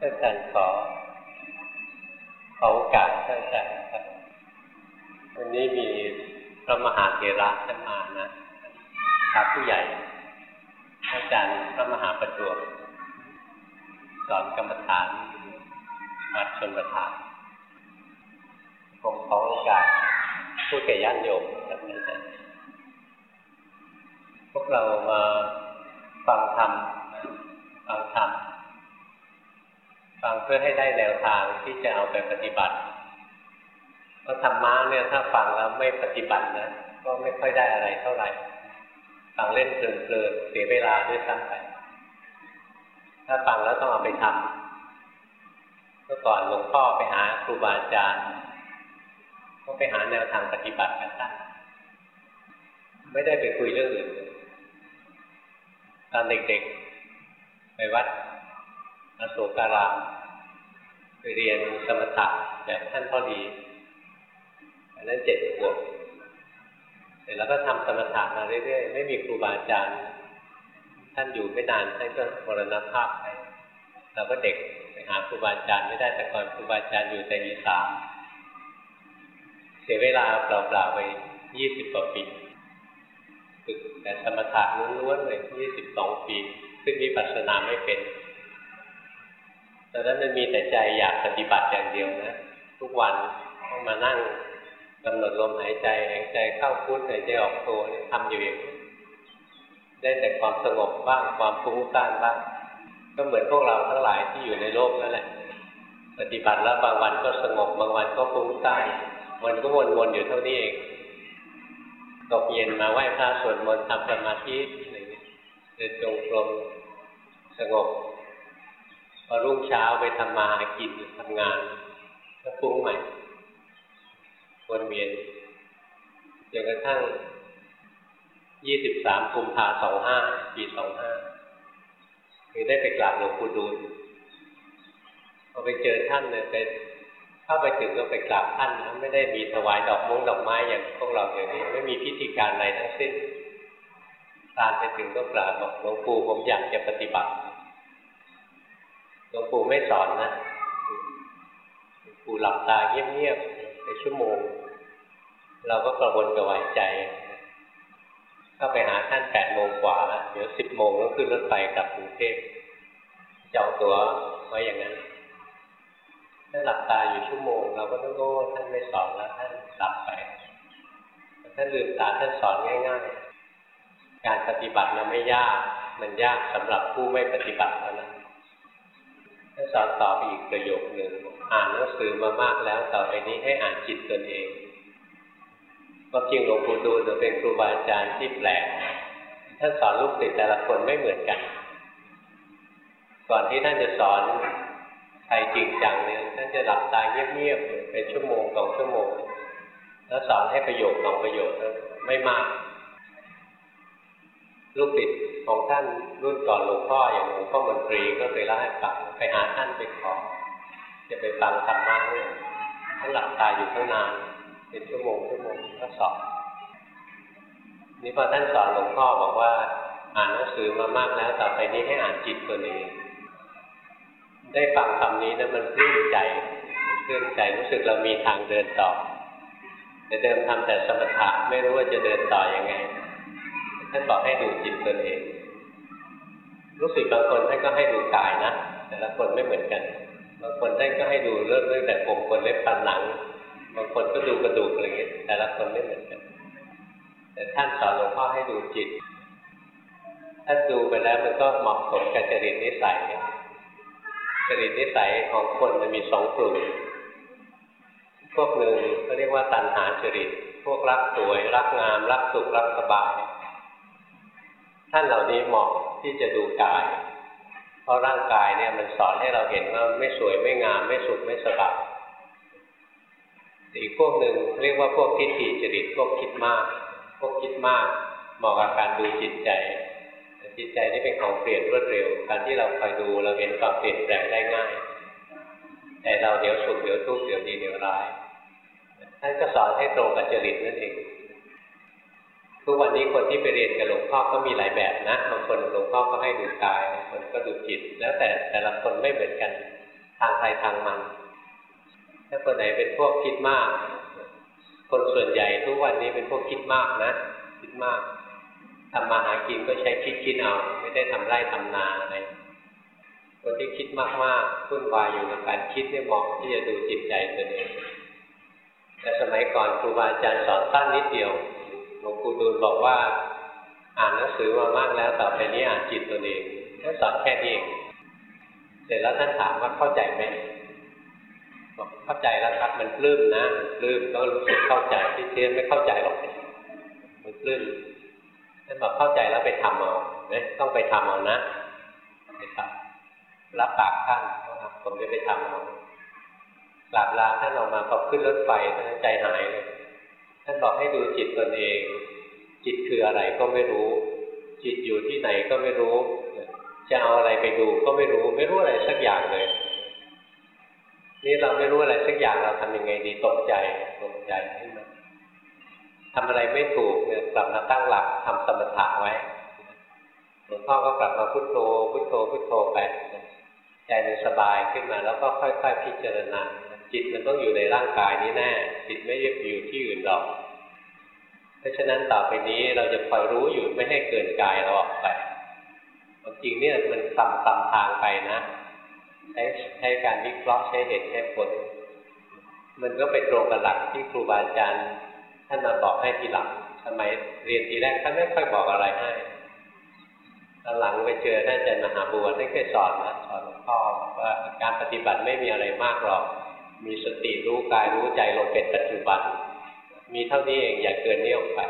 ท่านอาจารย์ขอขอโอกาสท่านอาจารย์ครับวันนี้มีพระมหาเถระท่านมานะครับผู้ใหญ่อาจารย์พระมหาประจวบสอนกรรมฐานวัดชนประทานผมขอโอกาสพูดแก่ญาติโยมครับอาจารย์พวกเรามาฟังธรรมฟังธรรม ฟังเพื่อให้ได้แนวทางที่จะเอาไปปฏิบัติเพราะธรรมะเนี่ยถ้าฟังแล้วไม่ปฏิบัตินะก็ไม่ค่อยได้อะไรเท่าไหร่ฟังเล่นเพลินๆเสียเวลาด้วยซ้ำไปถ้าฟังแล้วต้องเอาไปทำเมื่อก่อนหลวงพ่อไปหาครูบาอาจารย์ก็ไปหาแนวทางปฏิบัติกันตั้งไม่ได้ไปคุยเรื่องอื่นตอนเด็กๆ ไปวัดอโศการาม เรียนสมถะแบบท่านพ่อดีอันนั้นเจ็ดขวบเสร็จแล้วก็ทำสมถะมาเรื่อยๆ ไม่มีครูบาอาจารย์ ท่านอยู่ไม่นานท่านก็มรณภาพไปเราก็เด็กไปหาครูบาอาจารย์ไม่ได้แต่ก่อนครูบาอาจารย์อยู่แต่อีสานเสียเวลาเปล่าๆไปยี่สิบกว่าปีฝึกแต่สมถะล้วนๆเลยยี่สิบสองปีขึ้นวิปัสนาไม่เป็น ตอนนั้นมันมีแต่ใจอยากปฏิบัติอย่างเดียวนะ ทุกวันต้องมานั่งกำหนดลมหายใจหายใจเข้าพุทหายใจออกโททำอยู่อย่างนี้ได้แต่ความสงบบ้างความฟุ้งซ่านบ้าง ก็เหมือนพวกเราทั้งหลายที่อยู่ในโลกนั่นแหละ ปฏิบัติแล้วบางวันก็สงบบางวันก็ฟุ้งซ่านมันก็วนๆอยู่เท่านี้เองตกเย็นมาไหว้พระสวดมนต์ทำสมาธิอะไรเงี้ยเดินจงกรมสงบ พอรุ่งเช้าไปทำมาหากินทำงาน ก็ฟุ้งใหม่วนเวียนจนกระทั่งยี่สิบสามกุมภาสองห้าปีสองห้าคือได้ไปกราบหลวงปู่ดูลพอไปเจอท่านเนี่ยไปเข้าไปถึงก็ไปกราบท่านนะไม่ได้มีถวายดอกมงดอกไม้อย่างพวกเราอย่างนี้ ไม่มีพิธีการอะไรทั้งสิ้นตานไปถึงก็กราบบอกหลวงปู่ผมอยากจะปฏิบัติ ลวงปู่ไม่สอนนะหลวงปู่หลับตาเงียบๆไปชั่วโมง เราก็กระวนกระวายใจเข้าไปหาท่านแปดโมงกว่าแล้วเดี๋ยวสิบโมงต้องขึ้นรถไฟกลับกรุงเทพจองตั๋วไว้อย่างนั้นท่านหลับตาอยู่ชั่วโมง เราก็ต้องโอ้ท่านไม่สอนแล้วท่านหลับไปท่านลืมตาท่านสอนง่าย ๆ การปฏิบัติมันไม่ยาก มันยากสำหรับผู้ไม่ปฏิบัติเท่านั้นท่าน สอนต่อไปอีกประโยคหนึ่งอ่านหนังสือมามากแล้วต่อไปนี้ให้อ่านจิตตนเองก็จริงหลวงปู่ดูลเป็นครูบาอาจารย์ที่แปลกท่านสอนลูกศิษย์แต่ละคนไม่เหมือนกัน ก่อนที่ท่านจะสอนใครจริงจังเนี่ยท่านจะหลับตาเงียบๆเป็นชั่วโมงสองชั่วโมง แล้วสอนให้ประโยชน์สองประโยชน์ไม่มาก ลูกศิษย์ของท่านรุ่นก่อนหลวงพ่ออย่างหลวงพ่อมนตรีก็เคยเล่าให้ฟังไปหาท่านไปขอจะไปฟังธรรมะเนี่ยท่านหลับตาอยู่ตั้งนานเป็นชั่วโมงชั่วโมงก็สอนนี่พอท่านสอนหลวงพ่อบอกว่า อ่านหนังสือมามากแล้วต่อไปนี้ให้อ่านจิตตัวเองได้ฟังคำนี้นะมันปลื้มใจปลื้มใจรู้สึกเรามีทางเดินต่อแต่เดิมทำแต่สมถะไม่รู้ว่าจะเดินต่ออยังไง ท่านบอกให้ดูจิตตัวเอง ลูกศิษย์บางคนท่านก็ให้ดูกายนะ แต่ละคนไม่เหมือนกัน บางคนท่านก็ให้ดูเรื่องเรื่องแต่ผมคนเล็บฟันหนัง บางคนก็ดูกระดูกอะไรเงี้ย แต่ละคนไม่เหมือนกัน แต่ท่านสอนหลวงพ่อให้ดูจิต ถ้าดูไปแล้วมันก็เหมาะสมกับจริตนิสัยจริตนิสัยของคนมันมีสองกลุ่ม พวกหนึ่งเขาเรียกว่าตัณหาจริต พวกรักสวย รักงาม รักสุข รักสบาย ท่านเหล่านี้เหมาะที่จะดูกาย เพราะร่างกายเนี่ยมันสอนให้เราเห็นว่าไม่สวยไม่งาม ไม่สุขไม่สบายอีกพวกหนึ่งเรียกว่าพวกทิฏฐิจริตพวกคิดมาก พวกคิดมากเหมาะกับการดูจิตใจ จิตใจนี่เป็นของเปลี่ยนรวดเร็ว การที่เราคอยดูเราเห็นความเปลี่ยนแปลงได้ง่าย แต่เราเดี๋ยวสุขเดี๋ยวทุกข์เดี๋ยวดีเดี๋ยวร้ายท่านก็สอนให้ตรงกับจริตนั่นเอง ทุกวันนี้คนที่ไปเรียนกับหลวงพ่อก็มีหลายแบบนะบางคนหลวงพ่อก็ให้ดูกายบางคนก็ดูจิต แล้วแต่แต่ละคนไม่เหมือนกันทางใครทางมัน ถ้าคนไหนเป็นพวกคิดมาก คนส่วนใหญ่ทุกวันนี้เป็นพวกคิดมากนะ คิดมากทำมาหากินก็ใช้คิดคิดเอาไม่ได้ทำไร่ทำนาอะไรคนที่คิดมากๆพุ่นวายอยู่ในการคิดเนี่ยเหมาะที่จะดูจิตใจตัวเองแต่สมัยก่อนครูบาอาจารย์สอนสั้นนิดเดียว ลวงปู่ดูลบอกว่า อ่านหนังสือมามากแล้วต่อไปนี้อ่านจิตตัวเองท่านสอนแค่นี้เองเสร็จแล้วท่านถามว่าเข้าใจไหมบอกเข้าใจแล้วครับมันปลื้มนะมันปลื้มก็รู้สึกเข้าใจที่เทียนไม่เข้าใจหรอกมันปลื้มท่านบอกเข้าใจแล้วไปทำเอาเนี่ยต้องไปทำเอานะไปทำรับปากท่านผมจะไปทำเอากราบลาท่านออกมาพอขึ้นรถไฟท่านใจหายเลย ท่านบอกให้ดูจิตตนเอง จิตคืออะไรก็ไม่รู้ จิตอยู่ที่ไหนก็ไม่รู้ จะเอาอะไรไปดูก็ไม่รู้ ไม่รู้อะไรสักอย่างเลย นี่เราไม่รู้อะไรสักอย่างเราทำยังไงดีตกใจตกใจขึ้นมาทำอะไรไม่ถูกเนี่ยกลับมาตั้งหลักทำสมถะไว้หลวงพ่อก็กลับมาพุทโธพุทโธพุทโธไปใจมันสบายขึ้นมาแล้วก็ค่อย ๆ พิจารณา จิตมันต้องอยู่ในร่างกายนี้แน่ จิตไม่ได้อยู่ที่อื่นหรอก เพราะฉะนั้นต่อไปนี้เราจะคอยรู้อยู่ไม่ให้เกินกายเราออกไปจริงเนี่ยมันตำตำทางไปนะใช้ใช้การวิเคราะห์ใช้เหตุใช้ผล มันก็ไปตรงกับหลักที่ครูบาอาจารย์ท่านมาบอกให้ทีหลังสมัยเรียนทีแรกท่านไม่ค่อยบอกอะไรให้ตอนหลังไปเจอท่านอาจารย์มหาบัวท่านเคยสอนนะสอนหลวงพ่อว่าการปฏิบัติไม่มีอะไรมากหรอก มีสติรู้กายรู้ใจลงเป็นปัจจุบัน มีเท่านี้เองอย่าเกินนี้ออกไป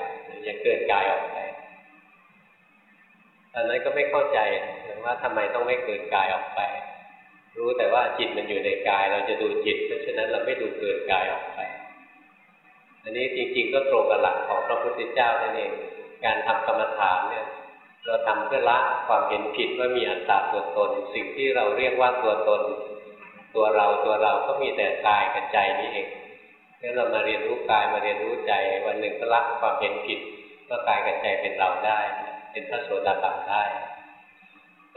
อย่าเกินกายออกไปตอนนั้นก็ไม่เข้าใจว่าทำไมต้องไม่เกินกายออกไป รู้แต่ว่าจิตมันอยู่ในกาย เราจะดูจิต เพราะฉะนั้นเราไม่ดูเกินกายออกไป อันนี้จริง ๆ ก็ตรงกับหลักของพระพุทธเจ้านั่นเองการทำกรรมฐานเนี่ยเราทำเพื่อละความเห็นผิดว่ามีอัตตาตัวตน สิ่งที่เราเรียกว่าตัวตน ตัวเราตัวเราก็มีแต่กายกับใจนี้เองงั้นเรามาเรียนรู้กายมาเรียนรู้ใจ วันหนึ่งก็ละความเห็นผิดว่ากายกับใจเป็นเราได้ เป็นพระโสดาบันได้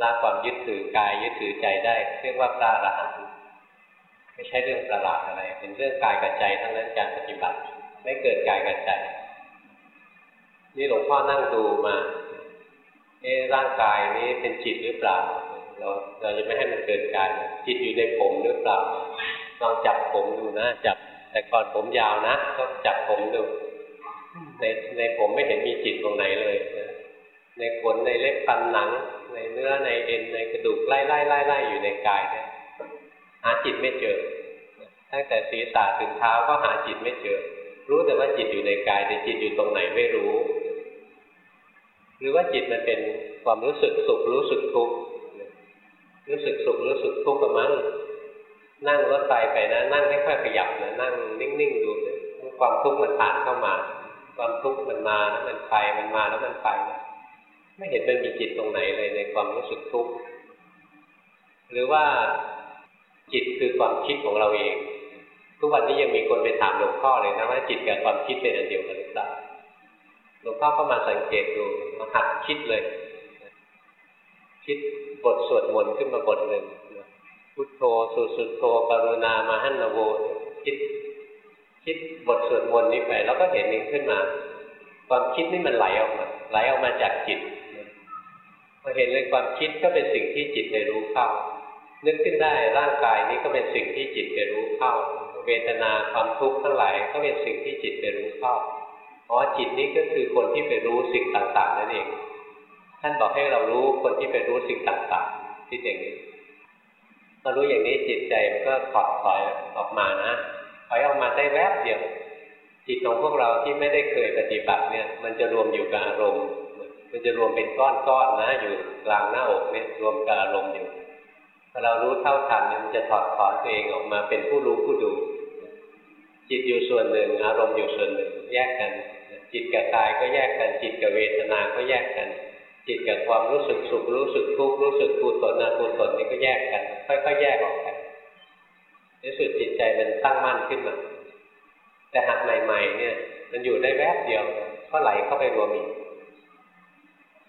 ละความยึดถือกายยึดถือใจได้ เรียกว่าพระอรหันต์ไม่ใช่เรื่องประหลาดอะไร เป็นเรื่องกายกับใจทั้งนั้นการปฏิบัติ ไม่เกิดกายกับใจ นี่หลวงพ่อนั่งดูมาเอ๊ร่างกายนี้เป็นจิตหรือเปล่า เราเราจะไม่ให้มันเกิดกายจิตอยู่ในผมหรือเปล่าลองจับผมดูนะ จับแต่ก่อนผมยาวนะก็จับผมดู ในในผมไม่เห็นมีจิตตรงไหนเลยในขนในเล็บฟันหนัง ในเนื้อในเอ็นในกระดูกไล่ไล่ไล่ไล่อยู่ในกายเนี่ยหาจิตไม่เจอ ตั้งแต่ศีรษะถึงเท้าก็หาจิตไม่เจอ รู้แต่ว่าจิตอยู่ในกายแต่จิตอยู่ตรงไหนไม่รู้ หรือว่าจิตมันเป็นความรู้สึกสุขรู้สึกทุกข์ รู้สึกสุขรู้สึกทุกข์กับมันนั่งรถไฟไปนะนั่งไม่ค่อยขยับนะนั่งนิ่งๆดูความทุกข์มันผ่านเข้ามา ความทุกข์มันมาแล้วมันไปมันมาแล้วมันไปไม่เห็นมันมีจิตตรงไหนเลยในความรู้สึกทุกข์หรือว่าจิตคือความคิดของเราเอง ทุกวันนี้ยังมีคนไปถามหลวงพ่อเลยนะว่าจิตกับความคิดเป็นอันเดียวกันหรือเปล่าหลวงพ่อก็มาสังเกตดูมาหัดคิดเลย คิด บทสวดมนต์ขึ้นมาบทหนึ่งพุทโธสุสุโธกรุณามาหันนโวคิด คิดบทสวดมนต์นี้ไปแล้วก็เห็นนี้ขึ้นมา ความคิดนี่มันไหลออกมาไหลออกมาจากจิตพอเห็นเลยความคิดก็เป็นสิ่งที่จิตได้รู้เข้า นึกขึ้นได้ร่างกายนี้ก็เป็นสิ่งที่จิตได้รู้เข้า เวทนาความทุกข์ทั้งหลายก็เป็นสิ่งที่จิตได้รู้เข้าอ๋อจิตนี้ก็คือคนที่ไปรู้สิ่งต่างๆนั่นเอง ท่านบอกให้เรารู้คนที่ไปรู้สิ่งต่างๆที่อย่างนี้เรารู้อย่างนี้จิตใจมันก็ถอดถอยออกมานะถอยออกมาได้แวบเดียวจิตของพวกเราที่ไม่ได้เคยปฏิบัติเนี่ย มันจะรวมอยู่กับอารมณ์ มันจะรวมเป็นก้อนๆนะ อยู่กลางหน้าอกเนี่ยรวมกับอารมณ์อยู่พอเรารู้เท่าทันมันจะถอดถอนตัวเองออกมาเป็นผู้รู้ผู้ดู จิตอยู่ส่วนหนึ่ง อารมณ์อยู่ส่วนหนึ่ง แยกกัน จิตกับกายก็แยกกัน จิตกับเวทนา ก็แยกกัน จิตกับความรู้สึกสุขรู้สึกทุกข์รู้สึกกุศลอกุศลนี่ก็แยกกันค่อยๆแยกออกกันในสุดจิตใจมันตั้งมั่นขึ้นมาแต่หากใหม่ ๆ เนี่ย มันอยู่ได้แวบเดียวก็ไหลเข้าไปรวมอีก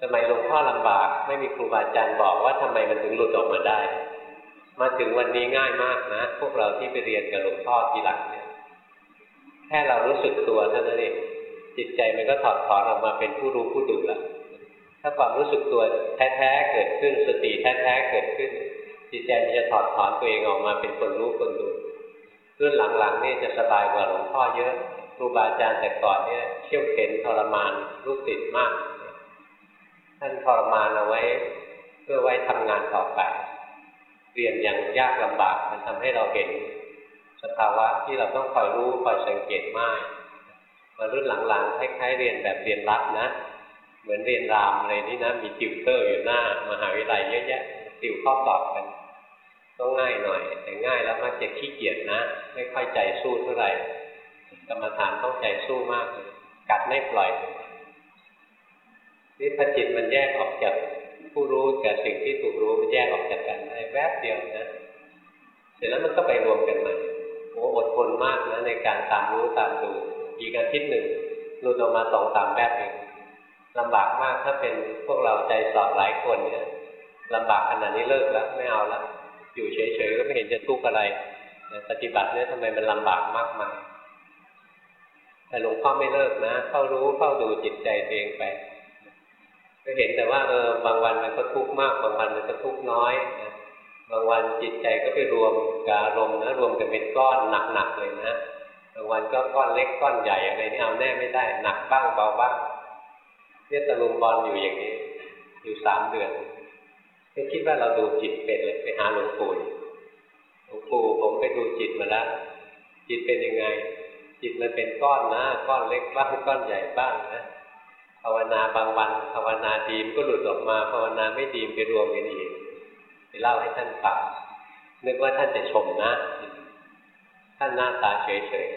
สมัยหลวงพ่อลำบาก ไม่มีครูบาอาจารย์บอกว่าทำไมมันถึงหลุดออกมาได้ มาถึงวันนี้ง่ายมากนะ พวกเราที่ไปเรียนกับหลวงพ่อทีหลังเนี่ยแค่เรารู้สึกตัวเท่านั้นเองจิตใจมันก็ถอดถอนออกมาเป็นผู้รู้ผู้ดูแล้ว ถ้าความรู้สึกตัวแท้ๆเกิดขึ้นสติแท้ๆเกิดขึ้น จิตใจมันจะถอดถอนตัวเองออกมาเป็นคนรู้คนดูรุ่นหลังๆนี่จะสบายกว่าหลวงพ่อเยอะครูบาอาจารย์แต่ก่อนเนี่ยเขี่ยวเข็นทรมานลูกติดมาก ท่านทรมานเอาไว้ เพื่อไว้ทำงานต่อไป เรียนอย่างยากลำบากมันทำให้เราเห็น สภาวะที่เราต้องคอยรู้คอยสังเกตมากมารุ่นหลังๆคล้ายๆเรียนแบบเรียนรัดนะ มือนเรียนรามอะไรนี่นะ มีติวเตอร์อยู่หน้ามหาวิทยาลัยเยอะแยะติวข้อสอบกันต้องง่ายหน่อย แต่ง่ายแล้วมักจะขี้เกียจนะ ไม่ค่อยใจสู้เท่าไหร่กรรมฐานต้องใจสู้มาก กัดไม่ปล่อยนี่พอจิตมันแยกออกจากผู้รู้กับสิ่งที่ถูกรู้มันแยกออกจากกันได้แวบเดียวนะเสร็จแล้วมันก็ไปรวมกันใหม่โอ้อดทนมากนะในการตามรู้ตามดูอีกอาทิตย์หนึ่งหลุดออกมาสองสามแวบเอง ลำบากมากถ้าเป็นพวกเราใจสอบหลายคนเนี่ยลำบากขนาดนี้เลิกแล้วไม่เอาแล้วอยู่เฉยๆก็ไม่เห็นจะทุกข์อะไรปฏิบัติเนี่ยทำไมมันลำบากมากมายแต่หลวงพ่อไม่เลิกนะเข้ารู้เข้าดูจิตใจตัวเองไปก็เห็นแต่ว่าเออบางวันมันก็ทุกข์มาก บางวันมันก็ทุกข์น้อยนะบางวันจิตใจก็ไปรวมกับอารมณ์นะรวมกันเป็นก้อนหนักๆเลยนะบางวันก็ก้อนเล็กก้อนใหญ่อะไรนี่เอาแน่ไม่ได้หนักบ้างเบาบ้าง เนี่ยตะลุมบอลอยู่อย่างนี้ อยู่สามเดือนไม่คิดว่าเราดูจิตเป็นเลยไปหาหลวงปู่หลวงปู่ผมไปดูจิตมาแล้วจิตเป็นยังไง จิตมันเป็นก้อนนะก้อนเล็กบ้างก้อนใหญ่บ้างนะภาวนาบางวันภาวนาดีมก็หลุดออกมาภาวนาไม่ดีมไปรวมกันอีกไปเล่าให้ท่านฟังนึกว่าท่านจะชมนะ ท่านหน้าตาเฉย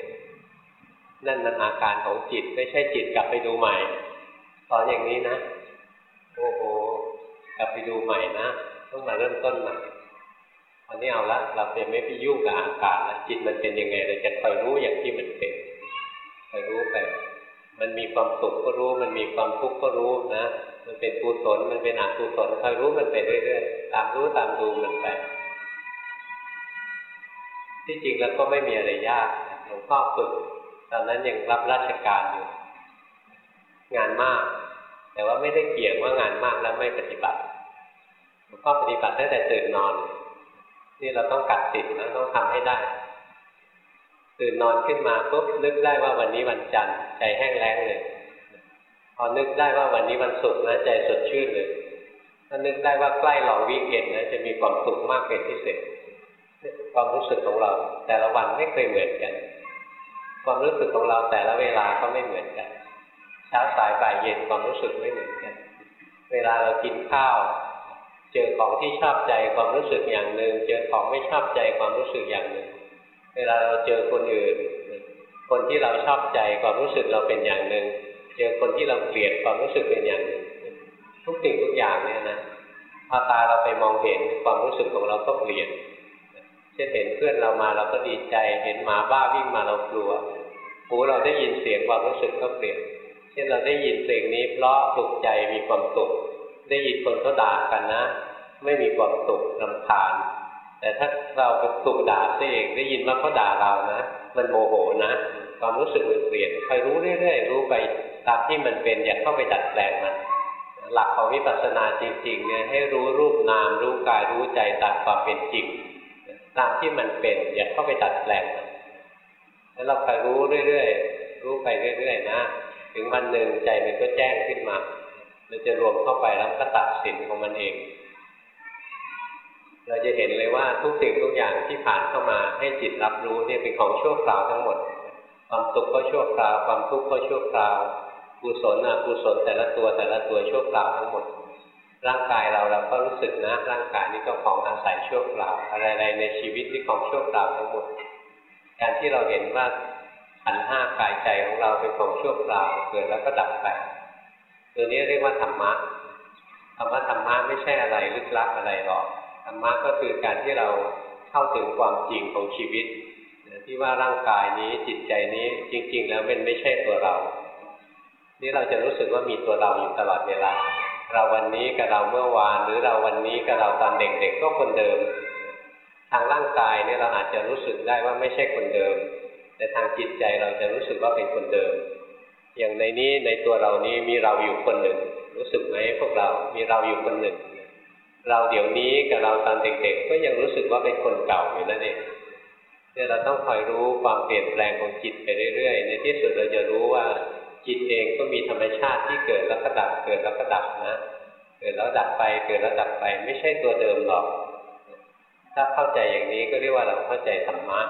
ๆนั่นมันอาการของจิตไม่ใช่จิตกลับไปดูใหม่ อนอย่างนี้นะ โอ้โหกลับไปดูใหม่นะต้องมาเริ่มต้นใหม่ตอนนี้เอาละเราจะไม่ไปยุ่งกับอาการแล้วจิตมันเป็นยังไงเราจะคอยรู้อย่างที่มันเป็นคอยรู้ไปมันมีความสุขก็รู้ มันมีความทุกข์ก็รู้นะ มันเป็นกุศลมันเป็นอกุศลคอยรู้มันไปเรื่อยๆตามรู้ตามดูมันไปที่จริงแล้วก็ไม่มีอะไรยากหลวงพ่อฝึกตอนนั้นยังรับราชการอยู่ งานมาก แต่ว่าไม่ได้เกี่ยงว่างานมากแล้วไม่ปฏิบัติหลวงพ่อปฏิบัติตั้งแต่ตื่นนอน นี่เราต้องกัดติดนะต้องทำให้ได้ ตื่นนอนขึ้นมาปุ๊บนึกได้ว่าวันนี้วันจันทร์ใจแห้งแล้งเลยพอนึกได้ว่าวันนี้วันศุกร์นะใจสดชื่นเลยถ้านึกได้ว่าใกล้หลองวิกเอนนะจะมีความสุขมากเป็นพิเศษความรู้สึกของเรา แต่ละวันไม่เคยเหมือนกัน ความรู้สึกของเราแต่ละเวลาก็ไม่เหมือนกัน ช้าสายบ่ายเย็นความรู้สึกไม่เหมือนกัน เวลาเรากินข้าว เจอของที่ชอบใจความรู้สึกอย่างหนึ่ง เจอของไม่ชอบใจความรู้สึกอย่างหนึ่ง เวลาเราเจอคนอื่น คนที่เราชอบใจความรู้สึกเราเป็นอย่างหนึ่ง เจอคนที่เราเกลียดความรู้สึกเป็นอย่างหนึ่ง ทุกสิ่งทุกอย่างเนี่ยนะพอตาเราไปมองเห็นความรู้สึกของเราก็เปลี่ยนเช่นเห็นเพื่อนเรามาเราก็ดีใจ เห็นหมาบ้าวิ่งมาเรากลัวหูเราได้ยินเสียงความรู้สึกก็เปลี่ยน เช่นเราได้ยินเสียงนี้เพราะสุขใจมีความสุข ได้ยินคนเขาด่ากันนะ ไม่มีความสุขรำคาญ แต่ถ้าเราไปถูกด่าซะเองได้ยินว่าเขาด่าเรานะ มันโมโหนะ ความรู้สึกมันเปลี่ยนคอยรู้เรื่อยๆรู้ไปตามที่มันเป็นอย่าเข้าไปดัดแปลงมันหลักของวิปัสสนาจริงๆเนี่ยให้รู้รูปนามรู้กายรู้ใจตามความเป็นจริง ตามที่มันเป็น อย่าเข้าไปดัดแปลงมันแล้วเราคอยรู้เรื่อยๆรู้ไปเรื่อยๆนะ ถึงวันหนึ่งใจมันก็แจ้งขึ้นมา มันจะรวมเข้าไปแล้วก็ตัดสินของมันเอง เราจะเห็นเลยว่าทุกสิ่งทุกอย่างที่ผ่านเข้ามาให้จิตรับรู้เนี่ยเป็นของชั่วคราวทั้งหมด ความสุขก็ชั่วคราว ความทุกข์ก็ชั่วคราวกุศลอกุศลแต่ละตัวแต่ละตัวชั่วคราวทั้งหมด ร่างกายเราเราก็รู้สึกนะ ร่างกายนี้ก็ของอาศัยชั่วคราว อะไรๆในชีวิตนี่ของชั่วคราวทั้งหมด การที่เราเห็นว่า ขันห้ากายใจของเราเป็นของชั่วคราวเกิดแล้วก็ดับไปตัวนี้เรียกว่าธรรมะธรรมะธรรมะไม่ใช่อะไรลึกลับอะไรหรอกธรรมะก็คือการที่เราเข้าถึงความจริงของชีวิตที่ว่าร่างกายนี้จิตใจนี้จริง ๆ แล้วเป็นไม่ใช่ตัวเรา นี่เราจะรู้สึกว่ามีตัวเราอยู่ตลอดเวลา เราวันนี้กับเราเมื่อวาน หรือเราวันนี้กับเราตอนเด็กๆก็คนเดิม ทางร่างกายเนี่ยเราอาจจะรู้สึกได้ว่าไม่ใช่คนเดิม แต่ทางจิตใจเราจะรู้สึกว่าเป็นคนเดิม อย่างในนี้ในตัวเรานี้มีเราอยู่คนหนึ่ง รู้สึกไหมพวกเรา มีเราอยู่คนหนึ่ง เราเดี๋ยวนี้กับเราตอนเด็กๆ ก็ยังรู้สึกว่าเป็นคนเก่าอยู่นั่นเองเนี่ยเราต้องคอยรู้ความเปลี่ยนแปลงของจิตไปเรื่อยๆ ในที่สุดเราจะรู้ว่าจิตเองก็มีธรรมชาติที่เกิดแล้วก็ดับ เกิดแล้วก็ดับนะ เกิดแล้วดับไปเกิดแล้วดับไป ไม่ใช่ตัวเดิมหรอก ถ้าเข้าใจอย่างนี้ก็เรียกว่าเราเข้าใจธรรมะ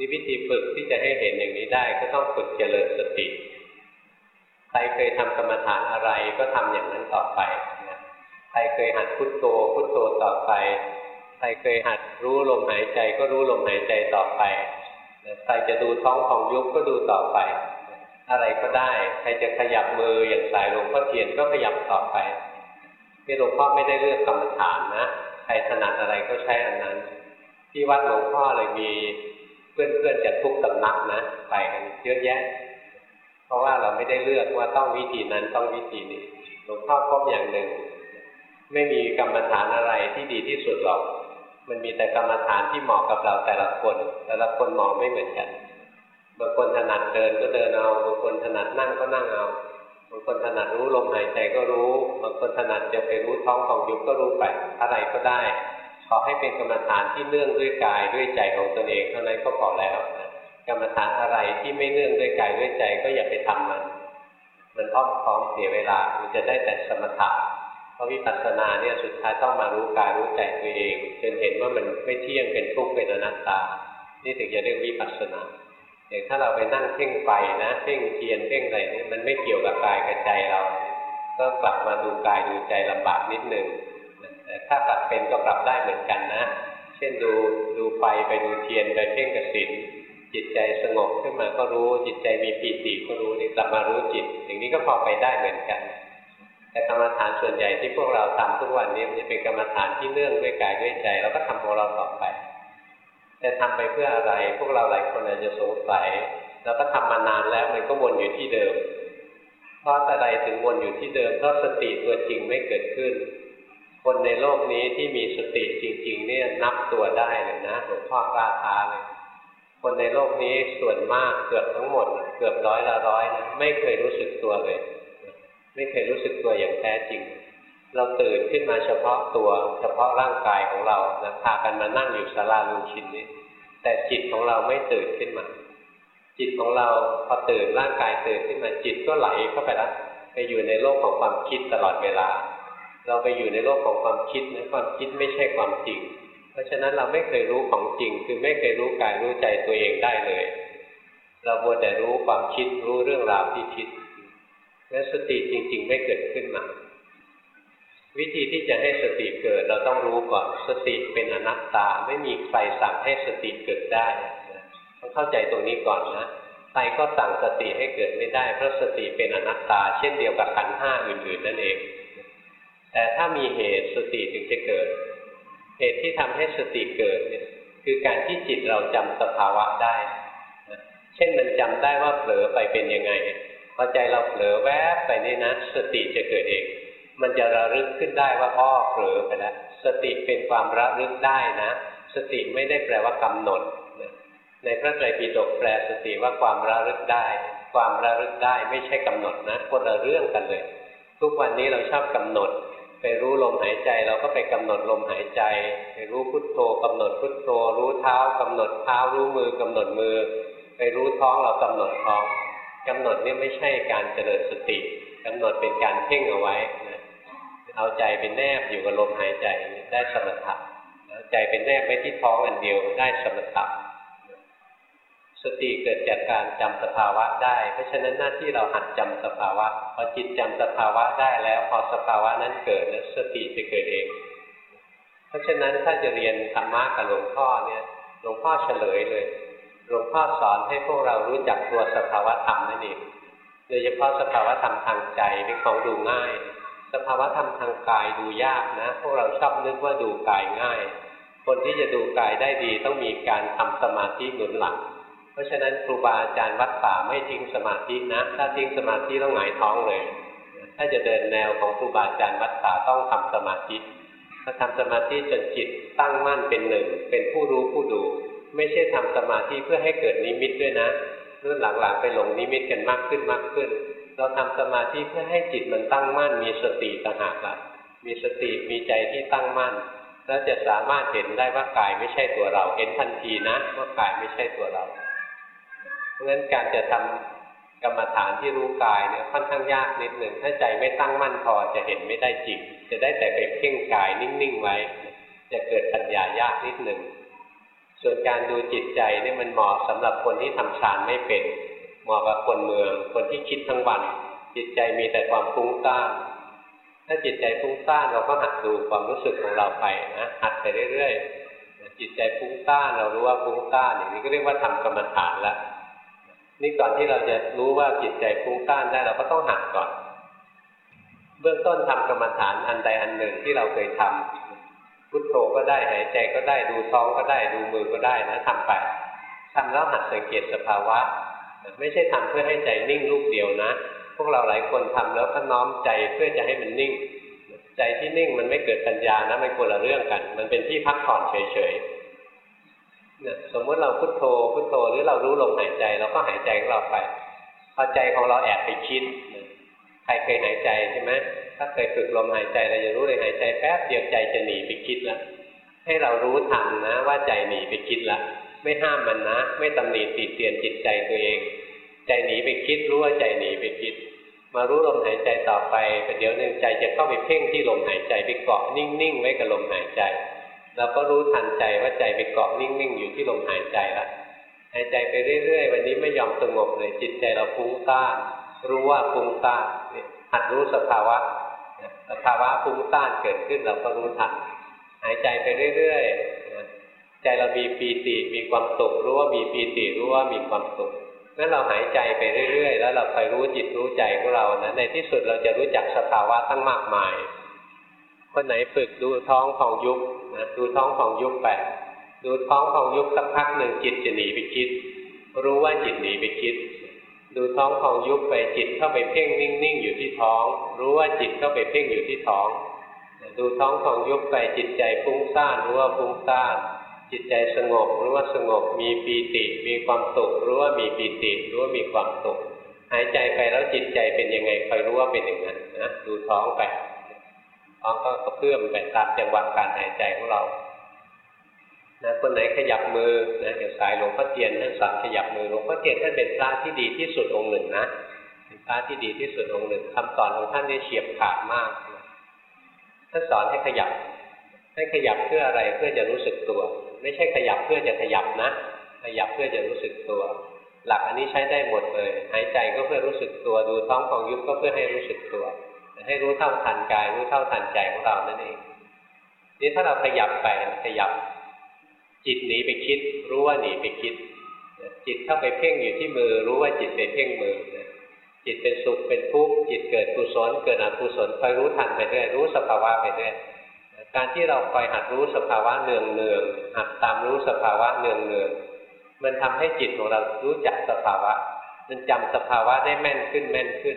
นี่วิธีฝึกที่จะให้เห็นอย่างนี้ได้ ก็ต้องฝึกเจริญสติ ใครเคยทำกรรมฐานอะไรก็ทำอย่างนั้นต่อไปใครเคยหัดพุทโธพุทโธต่อไป ใครเคยหัดรู้ลมหายใจก็รู้ลมหายใจต่อไปใครจะดูท้องของยุบก็ดูต่อไป อะไรก็ได้ ใครจะขยับมืออย่างสายหลวงพ่อเทียนก็ขยับต่อไปที่หลวงพ่อไม่ได้เลือกกรรมฐานนะ ใครถนัดอะไรก็ใช้อันนั้น ที่วัดหลวงพ่อเลยมี เพื่อนๆจากทุกสำนักนะไปกันเยอะแยะ เพราะว่าเราไม่ได้เลือกว่าต้องวิธีนั้นต้องวิธีนี้หลวงพ่อพบอย่างหนึ่ง ไม่มีกรรมฐานอะไรที่ดีที่สุดหรอก มันมีแต่กรรมฐานที่เหมาะกับเราแต่ละคน แต่ละคนเหมาะไม่เหมือนกันบางคนถนัดเดินก็เดินเอาบางคนถนัดนั่งก็นั่งเอาบางคนถนัดรู้ลมหายใจก็รู้บางคนถนัดจะไปรู้ท้องของยุบก็รู้ไปอะไรก็ได้ ขอให้เป็นกรรมฐานที่เนื่องด้วยกายด้วยใจของตนเองเท่านั้นก็พอแล้วนะกรรมฐานอะไรที่ไม่เนื่องด้วยกายด้วยใจก็อย่าไปทำมัน มันอ้อมค้อมเสียเวลามันจะได้แต่สมถะราะวิปัสสนาเนี่ยสุดท้ายต้องมารู้กายรู้ใจตัวเองจนเห็นว่ามันไม่เที่ยงเป็นทุกข์เป็นอนัตตา นี่ถึงจะเรียกวิปัสสนาอย่างถ้าเราไปนั่งเพ่งไฟนะเพ่งเทียนเพ่งอะไรนี่มันไม่เกี่ยวกับกายกับใจเรา ก็กลับมาดูกายดูใจลำบากนิดนึง ถ้ากลับเป็นก็กลับได้เหมือนกันนะ เช่นดูดูไฟไปดูเทียนไปเพ่งกสินจิตใจสงบขึ้นมาก็รู้ จิตใจมีปีติก็รู้นี่กลับมารู้จิต อย่างนี้ก็พอไปได้เหมือนกัน แต่กรรมฐานส่วนใหญ่ที่พวกเราทำทุกวันนี้มันจะเป็นกรรมฐานที่เนื่องด้วยกายด้วยใจเราก็ทำของเราต่อไป แต่ทำไปเพื่ออะไร พวกเราหลายคนอาจจะสงสัยเราก็ทำมานานแล้วมันก็วนอยู่ที่เดิม เพราะอะไรถึงวนอยู่ที่เดิมเพราะสติตัวจริงไม่เกิดขึ้น คนในโลกนี้ที่มีสติจริง ๆ เนี่ยนับตัวได้เลยนะหลวงพ่อกล้าท้าเลยคนในโลกนี้ส่วนมากเกือบทั้งหมด เกือบร้อยละร้อยนะไม่เคยรู้สึกตัวเลย ไม่เคยรู้สึกตัวอย่างแท้จริง เราตื่นขึ้นมาเฉพาะตัว เฉพาะร่างกายของเรานะพากันมานั่งอยู่ศาลาลุงชินนี้แต่จิตของเราไม่ตื่นขึ้นมา จิตของเราพอตื่นร่างกายตื่นขึ้นมาจิตก็ไหลเข้าไปแล้วไปอยู่ในโลกของความคิดตลอดเวลา เราไปอยู่ในโลกของความคิดนะความคิดไม่ใช่ความจริง เพราะฉะนั้นเราไม่เคยรู้ของจริง คือไม่เคยรู้กายรู้ใจตัวเองได้เลย เราบวแต่รู้ความคิดรู้เรื่องราวที่คิดและสติจริง ๆ ไม่เกิดขึ้นมา วิธีที่จะให้สติเกิดเราต้องรู้ก่อนสติเป็นอนัตตาไม่มีใครสั่งให้สติเกิดได้ต้องเข้าใจตรงนี้ก่อนนะใครก็สั่งสติให้เกิดไม่ได้เพราะสติเป็นอนัตตา เช่นเดียวกับขันห้าอื่นๆนั่นเอง แต่ถ้ามีเหตุสติถึงจะเกิด เหตุที่ทำให้สติเกิดเนี่ยคือการที่จิตเราจำสภาวะได้ เช่นมันจำได้ว่าเผลอไปเป็นยังไงพอใจเราเผลอแวบไปนี่นะ สติจะเกิดเอง มันจะระลึกขึ้นได้ว่าอ้อเผลอไปแล้ว สติเป็นความระลึกได้นะ สติไม่ได้แปลว่ากำหนด ในพระไตรปิฎกแปลสติว่าความระลึกได้ ความระลึกได้ไม่ใช่กำหนดนะคนละเรื่องกันเลย ทุกวันนี้เราชอบกำหนด ไปรู้ลมหายใจเราก็ไปกำหนดลมหายใจ ไปรู้พุทโธกำหนดพุทโธ รู้เท้ากำหนดเท้ารู้มือกำหนดมือ ไปรู้ท้องเรากำหนดท้องกำหนดนี่ไม่ใช่การเจริญสติกำหนดเป็นการเพ่งเอาไว้นะเอาใจเป็นแนบอยู่กับลมหายใจได้สมถะใจเป็นแนบไว้ที่ท้องอันเดียวได้สมถะ สติเกิดจากการจำสภาวะได้ เพราะฉะนั้นหน้าที่เราหัดจำสภาวะพอจิตจำสภาวะได้แล้วพอสภาวะนั้นเกิดแล้วสติจะเกิดเอง เพราะฉะนั้นถ้าจะเรียนธรรมะกับหลวงพ่อเนี่ยหลวงพ่อเฉลยเลยหลวงพ่อสอนให้พวกเรารู้จักตัวสภาวะธรรมนั่นเองโดยเฉพาะสภาวะธรรมทางใจเป็นของดูง่าย สภาวะธรรมทางกายดูยากนะ พวกเราชอบนึกว่าดูกายง่าย คนที่จะดูกายได้ดีต้องมีการทำสมาธิหนุนหลัง ราะฉะนั้นครูบาอาจารย์วัดป่าไม่ทิ้งสมาธินะ ถ้าทิ้งสมาธิต้องหงายท้องเลย ถ้าจะเดินแนวของครูบาอาจารย์วัดป่าต้องทำสมาธิสาทำสมาธิจนจิตตั้งมั่นเป็นหนึ่ง เป็นผู้รู้ผู้ดู ไม่ใช่ทำสมาธิเพื่อให้เกิดนิมิตด้วยนะรุ่นหลังๆไปหลงนิมิตกันมากขึ้นมากขึ้น เราทำสมาธิเพื่อให้จิตมันตั้งมั่น มีสติต่างหากละมีสติมีใจที่ตั้งมั่นแล้วจะสามารถเห็นได้ว่ากายไม่ใช่ตัวเรา เห็นทันทีนะว่ากายไม่ใช่ตัวเรา ราะฉะนั้นการจะทำกรรมฐานที่รู้กายเนี่ยค่อนข้างยากนิดหนึ่งถ้าใจไม่ตั้งมั่นพอจะเห็นไม่ได้จริง จะได้แต่ไปเพ่งกายนิ่งๆไว้ จะเกิดปัญญายากนิดหนึ่งส่วนการดูจิตใจเนี่ยมันเหมาะสำหรับคนที่ทำฌานไม่เป็น เหมาะกับคนเมือง คนที่คิดทั้งวัน จิตใจมีแต่ความฟุ้งซ่านถ้าจิตใจฟุ้งซ่านเราก็หัดดูความรู้สึกของเราไปนะหัดไปเรื่อยๆจิตใจฟุ้งซ่านเรารู้ว่าฟุ้งซ่านอย่างนี้ก็เรียกว่าทำกรรมฐานแล้ว นี่ก่อนที่เราจะรู้ว่าจิตใจฟุ้งซ่านได้เราก็ต้องหัดก่อน เบื้องต้นทำกรรมฐานอันใดอันหนึ่งที่เราเคยทำพุทโธก็ได้หายใจก็ได้ดูท้องก็ได้ดูมือก็ได้นะทำไปทำแล้วหัดสังเกตสภาวะ ไม่ใช่ทำเพื่อให้ใจนิ่งลูกเดียวนะ พวกเราหลายคนทำแล้วก็น้อมใจเพื่อจะให้มันนิ่ง ใจที่นิ่งมันไม่เกิดปัญญานะมันคนละเรื่องกัน มันเป็นที่พักผ่อนเฉยๆเนี่ย สมมติเราพุทโธพุทโธหรือเรารู้ลมหายใจเราก็หายใจของเราไปพอใจของเราแอบไปคิดใครเคยหายใจใช่ไหมถ้าเคยฝึกลมหายใจเราจะรู้เลยหายใจแป๊บเดียวใจจะหนีไปคิดแล้วให้เรารู้ทันนะว่าใจหนีไปคิดแล้วไม่ห้ามมันนะ ไม่ตำหนิติเตียนจิตใจตัวเอง ใจหนีไปคิดรู้ว่าใจหนีไปคิด มารู้ลมหายใจต่อไปแต่เดี๋ยวหนึ่งใจจะเข้าไปเพ่งที่ลมหายใจไปเกาะนิ่งๆไว้กับลมหายใจ เราก็รู้ทันใจว่าใจไปเกาะนิ่งๆ อยู่ที่ลมหายใจละหายใจไปเรื่อยๆ วันนี้ไม่ยอมสงบเลยจิตใจเราฟุ้งซ่านรู้ว่าฟุ้งซ่านหัดรู้สภาวะสภาวะฟุ้งซ่านเกิดขึ้นเราก็รู้ทันหายใจไปเรื่อยๆใจเรามีปีติมีความสุขรู้ว่ามีปีติรู้ว่ามีความสุขงั้นเราหายใจไปเรื่อยๆ แล้วเราคอยรู้จิตรู้ใจของเรานะในที่สุดเราจะรู้จักสภาวะตั้งมากมาย คนไหนฝึกดูท้องของยุบนะดูท้องของยุบไปดูท้องของยุบสักพักหนึ่งจิตจะหนีไปคิด รู้ว่าจิตหนีไปคิด ดูท้องของยุบไปจิตเข้าไปเพ่งนิ่งๆอยู่ที่ท้อง รู้ว่าจิตเข้าไปเพ่งอยู่ที่ท้อง ดูท้องของยุบไปจิตใจฟุ้งซ่านรู้ว่าฟุ้งซ่านจิตใจสงบรู้ว่าสงบมีปีติ มีความสุขรู้ว่ามีปีติรู้ว่ามีความสุขหายใจไปแล้วจิตใจเป็นยังไงคอยรู้ว่าเป็นอย่างนั้นนะดูท้องไป ท้องก็กระเพื่อมไปตามจังหวะการหายใจของเรานะคนไหนขยับมือนะอย่างสายหลวงพ่อเทียนท่านสอนขยับมือหลวงพ่อเทียนท่านเป็นพระที่ดีที่สุดองค์หนึ่งนะเป็นพระที่ดีที่สุดองค์หนึ่งคำสอนของท่านนี่เฉียบขาดมากท่านสอนให้ขยับ ให้ขยับเพื่ออะไรเพื่อจะรู้สึกตัว ไม่ใช่ขยับเพื่อจะขยับนะ ขยับเพื่อจะรู้สึกตัว หลักอันนี้ใช้ได้หมดเลย หายใจก็เพื่อรู้สึกตัวดูท้องของยุบก็เพื่อให้รู้สึกตัว ให้รู้เท่าทันกาย รู้เท่าทันใจของเรานั่นเองนี่ถ้าเราขยับไปขยับ จิตหนีไปคิด รู้ว่าหนีไปคิด จิตเข้าไปเพ่งอยู่ที่มือ รู้ว่าจิตไปเพ่งมือจิตเป็นสุขเป็นทุกข์จิตเกิดกุศลเกิดอกุศลคอยรู้ทันไปเรื่อยรู้สภาวะไปเรื่อยการที่เราคอยหัดรู้สภาวะเนืองเนืองหัดตามรู้สภาวะเนืองเนืองมันทำให้จิตของเรารู้จักสภาวะ มันจำสภาวะได้แม่นขึ้นแม่นขึ้น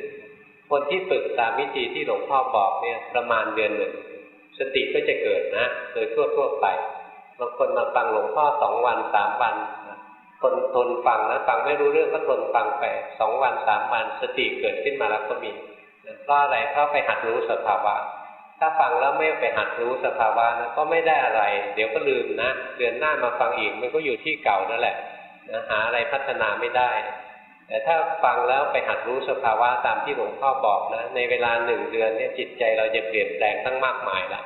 คนที่ฝึกตามวิธีที่หลวงพ่อบอกเนี่ยประมาณเดือนหนึ่ง สติก็จะเกิดนะ โดยทั่วทั่วไปบางคนมาฟังหลวงพ่อสองวันสามวันคนทนฟังนะฟังไม่รู้เรื่องก็ทนฟังไปสองวันสามวันสติเกิดขึ้นมาแล้วก็มีเพราะอะไรเพราะไปหัดรู้สภาวะ ถ้าฟังแล้วไม่ไปหัดรู้สภาวะนะก็ไม่ได้อะไร เดี๋ยวก็ลืมนะ เดือนหน้ามาฟังอีกมันก็อยู่ที่เก่านั่นแหละนะหาอะไรพัฒนาไม่ได้ แต่ถ้าฟังแล้วไปหัดรู้สภาวะตามที่หลวงพ่อบอกนะในเวลาหนึ่งเดือนเนี่ยจิตใจเราจะเปลี่ยนแปลงตั้งมากมายละ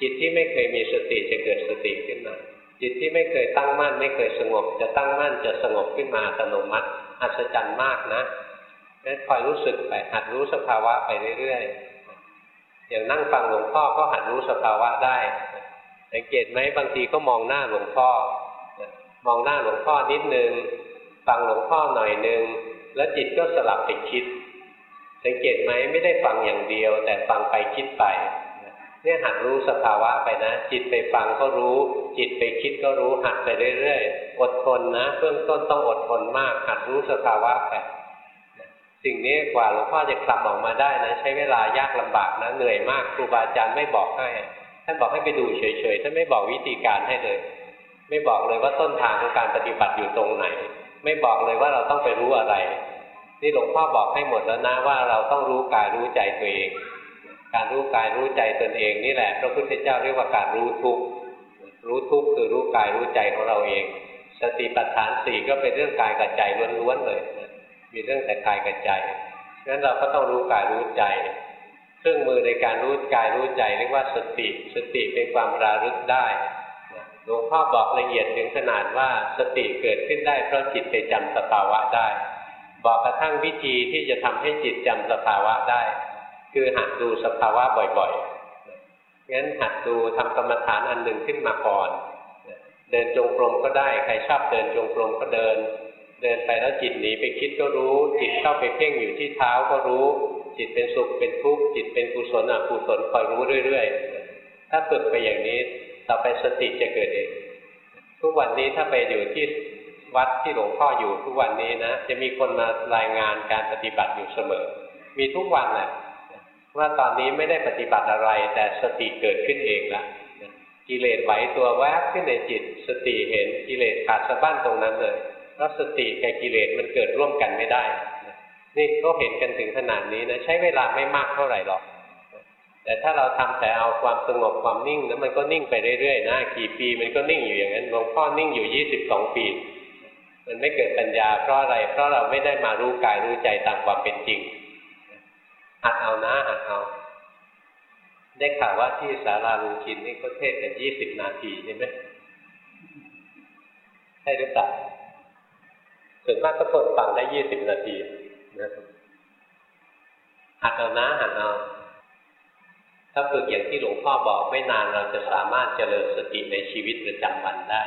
จิตที่ไม่เคยมีสติจะเกิดสติขึ้นมา จิตที่ไม่เคยตั้งมั่น ไม่เคยสงบ จะตั้งมั่นจะสงบขึ้นมาอัตโนมัติอัศจรรย์มากนะงั้นคอยรู้สึกไปหัดรู้สภาวะไปเรื่อยๆอย่างนั่งฟังหลวงพ่อก็หัดรู้สภาวะได้สังเกตไหมบางทีก็มองหน้าหลวงพ่อมองหน้าหลวงพ่อนิดนึง ฟังหลวงพ่อหน่อยหนึ่งแล้วจิตก็สลับไปคิด สังเกตไหมไม่ได้ฟังอย่างเดียว แต่ฟังไปคิดไปเนี่ยหัดรู้สภาวะไปนะ จิตไปฟังก็รู้ จิตไปคิดก็รู้หัดไปเรื่อยๆอดทนนะเบื้องต้นต้องอดทนมาก หัดรู้สภาวะไปสิ่งนี้กว่าหลวงพ่อจะคลำออกมาได้นะ ใช้เวลายากลำบากนะเหนื่อยมากครูบาอาจารย์ไม่บอกให้ท่านบอกให้ไปดูเฉยๆท่านไม่บอกวิธีการให้เลย ไม่บอกเลยว่าต้นทางของการปฏิบัติอยู่ตรงไหน ไม่บอกเลยว่าเราต้องไปรู้อะไร นี่หลวงพ่อบอกให้หมดแล้วนะว่าเราต้องรู้กายรู้ใจตัวเอง การรู้กายรู้ใจตนเองนี่แหละพระพุทธเจ้าเรียกว่าการรู้ทุกรู้ทุกคือรู้กายรู้ใจของเราเอง สติปัฏฐานสี่ก็เป็นเรื่องกายกับใจล้วนๆเลยมีเรื่องแต่กายกับใจงั้นเราก็ต้องรู้กายรู้ใจ เครื่องมือในการรู้กายรู้ใจเรียกว่าสติ สติเป็นความระลึกได้ ลวงพ่อบอกละเอียดถึงขนาดว่าสติเกิดขึ้นได้เพราะจิตไปจำสภาวะได้ บอกกระทั่งวิธีที่จะทำให้จิตจำสภาวะได้ คือหัดดูสภาวะบ่อยๆงั้นหัดดูทำกรรมฐานอันหนึ่งขึ้นมาก่อน เดินจงกรมก็ได้ใครชอบเดินจงกรมก็เดิน เดินไปแล้วจิตหนีไปคิดก็รู้ จิตเข้าไปเพ่งอยู่ที่เท้าก็รู้ จิตเป็นสุขเป็นทุกข์จิตเป็นกุศลอกุศลคอยรู้เรื่อย ๆ ถ้าฝึกไปอย่างนี้ ต่อไปสติจะเกิดเอง ทุกวันนี้ถ้าไปอยู่ที่วัดที่หลวงพ่ออยู่ทุกวันนี้นะ จะมีคนมารายงานการปฏิบัติอยู่เสมอ มีทุกวันแหละว่าตอนนี้ไม่ได้ปฏิบัติอะไร แต่สติเกิดขึ้นเองละกิเลสไหวตัวแวบขึ้นในจิต สติเห็นกิเลสขาดสะบั้นตรงนั้นเลยเพราะสติกับกิเลสมันเกิดร่วมกันไม่ได้ นี่ก็เห็นกันถึงขนาดนี้นะใช้เวลาไม่มากเท่าไหร่หรอก แต่ถ้าเราทำแต่เอาความสงบความนิ่งแล้วมันก็นิ่งไปเรื่อยๆนะกี่ปีมันก็นิ่งอยู่อย่างนั้นหลวงพ่อนิ่งอยู่ยี่สิบสองปี มันไม่เกิดปัญญาเพราะอะไร เพราะเราไม่ได้มารู้กายรู้ใจตามความเป็นจริงหัดเอานะหัดเอาได้ข่าวว่าที่สาราลุงชินนี่ก็เทศกันยี่สิบนาทีใช่ไหมใช่หรือเปล่าส่วนมากก็ทนฟังได้ยี่สิบนาทีนะหัดเอานะหัดเอา ถ้าฝึกอย่างที่หลวงพ่อบอกไม่นานเราจะสามารถเจริญสติในชีวิตประจำวันได้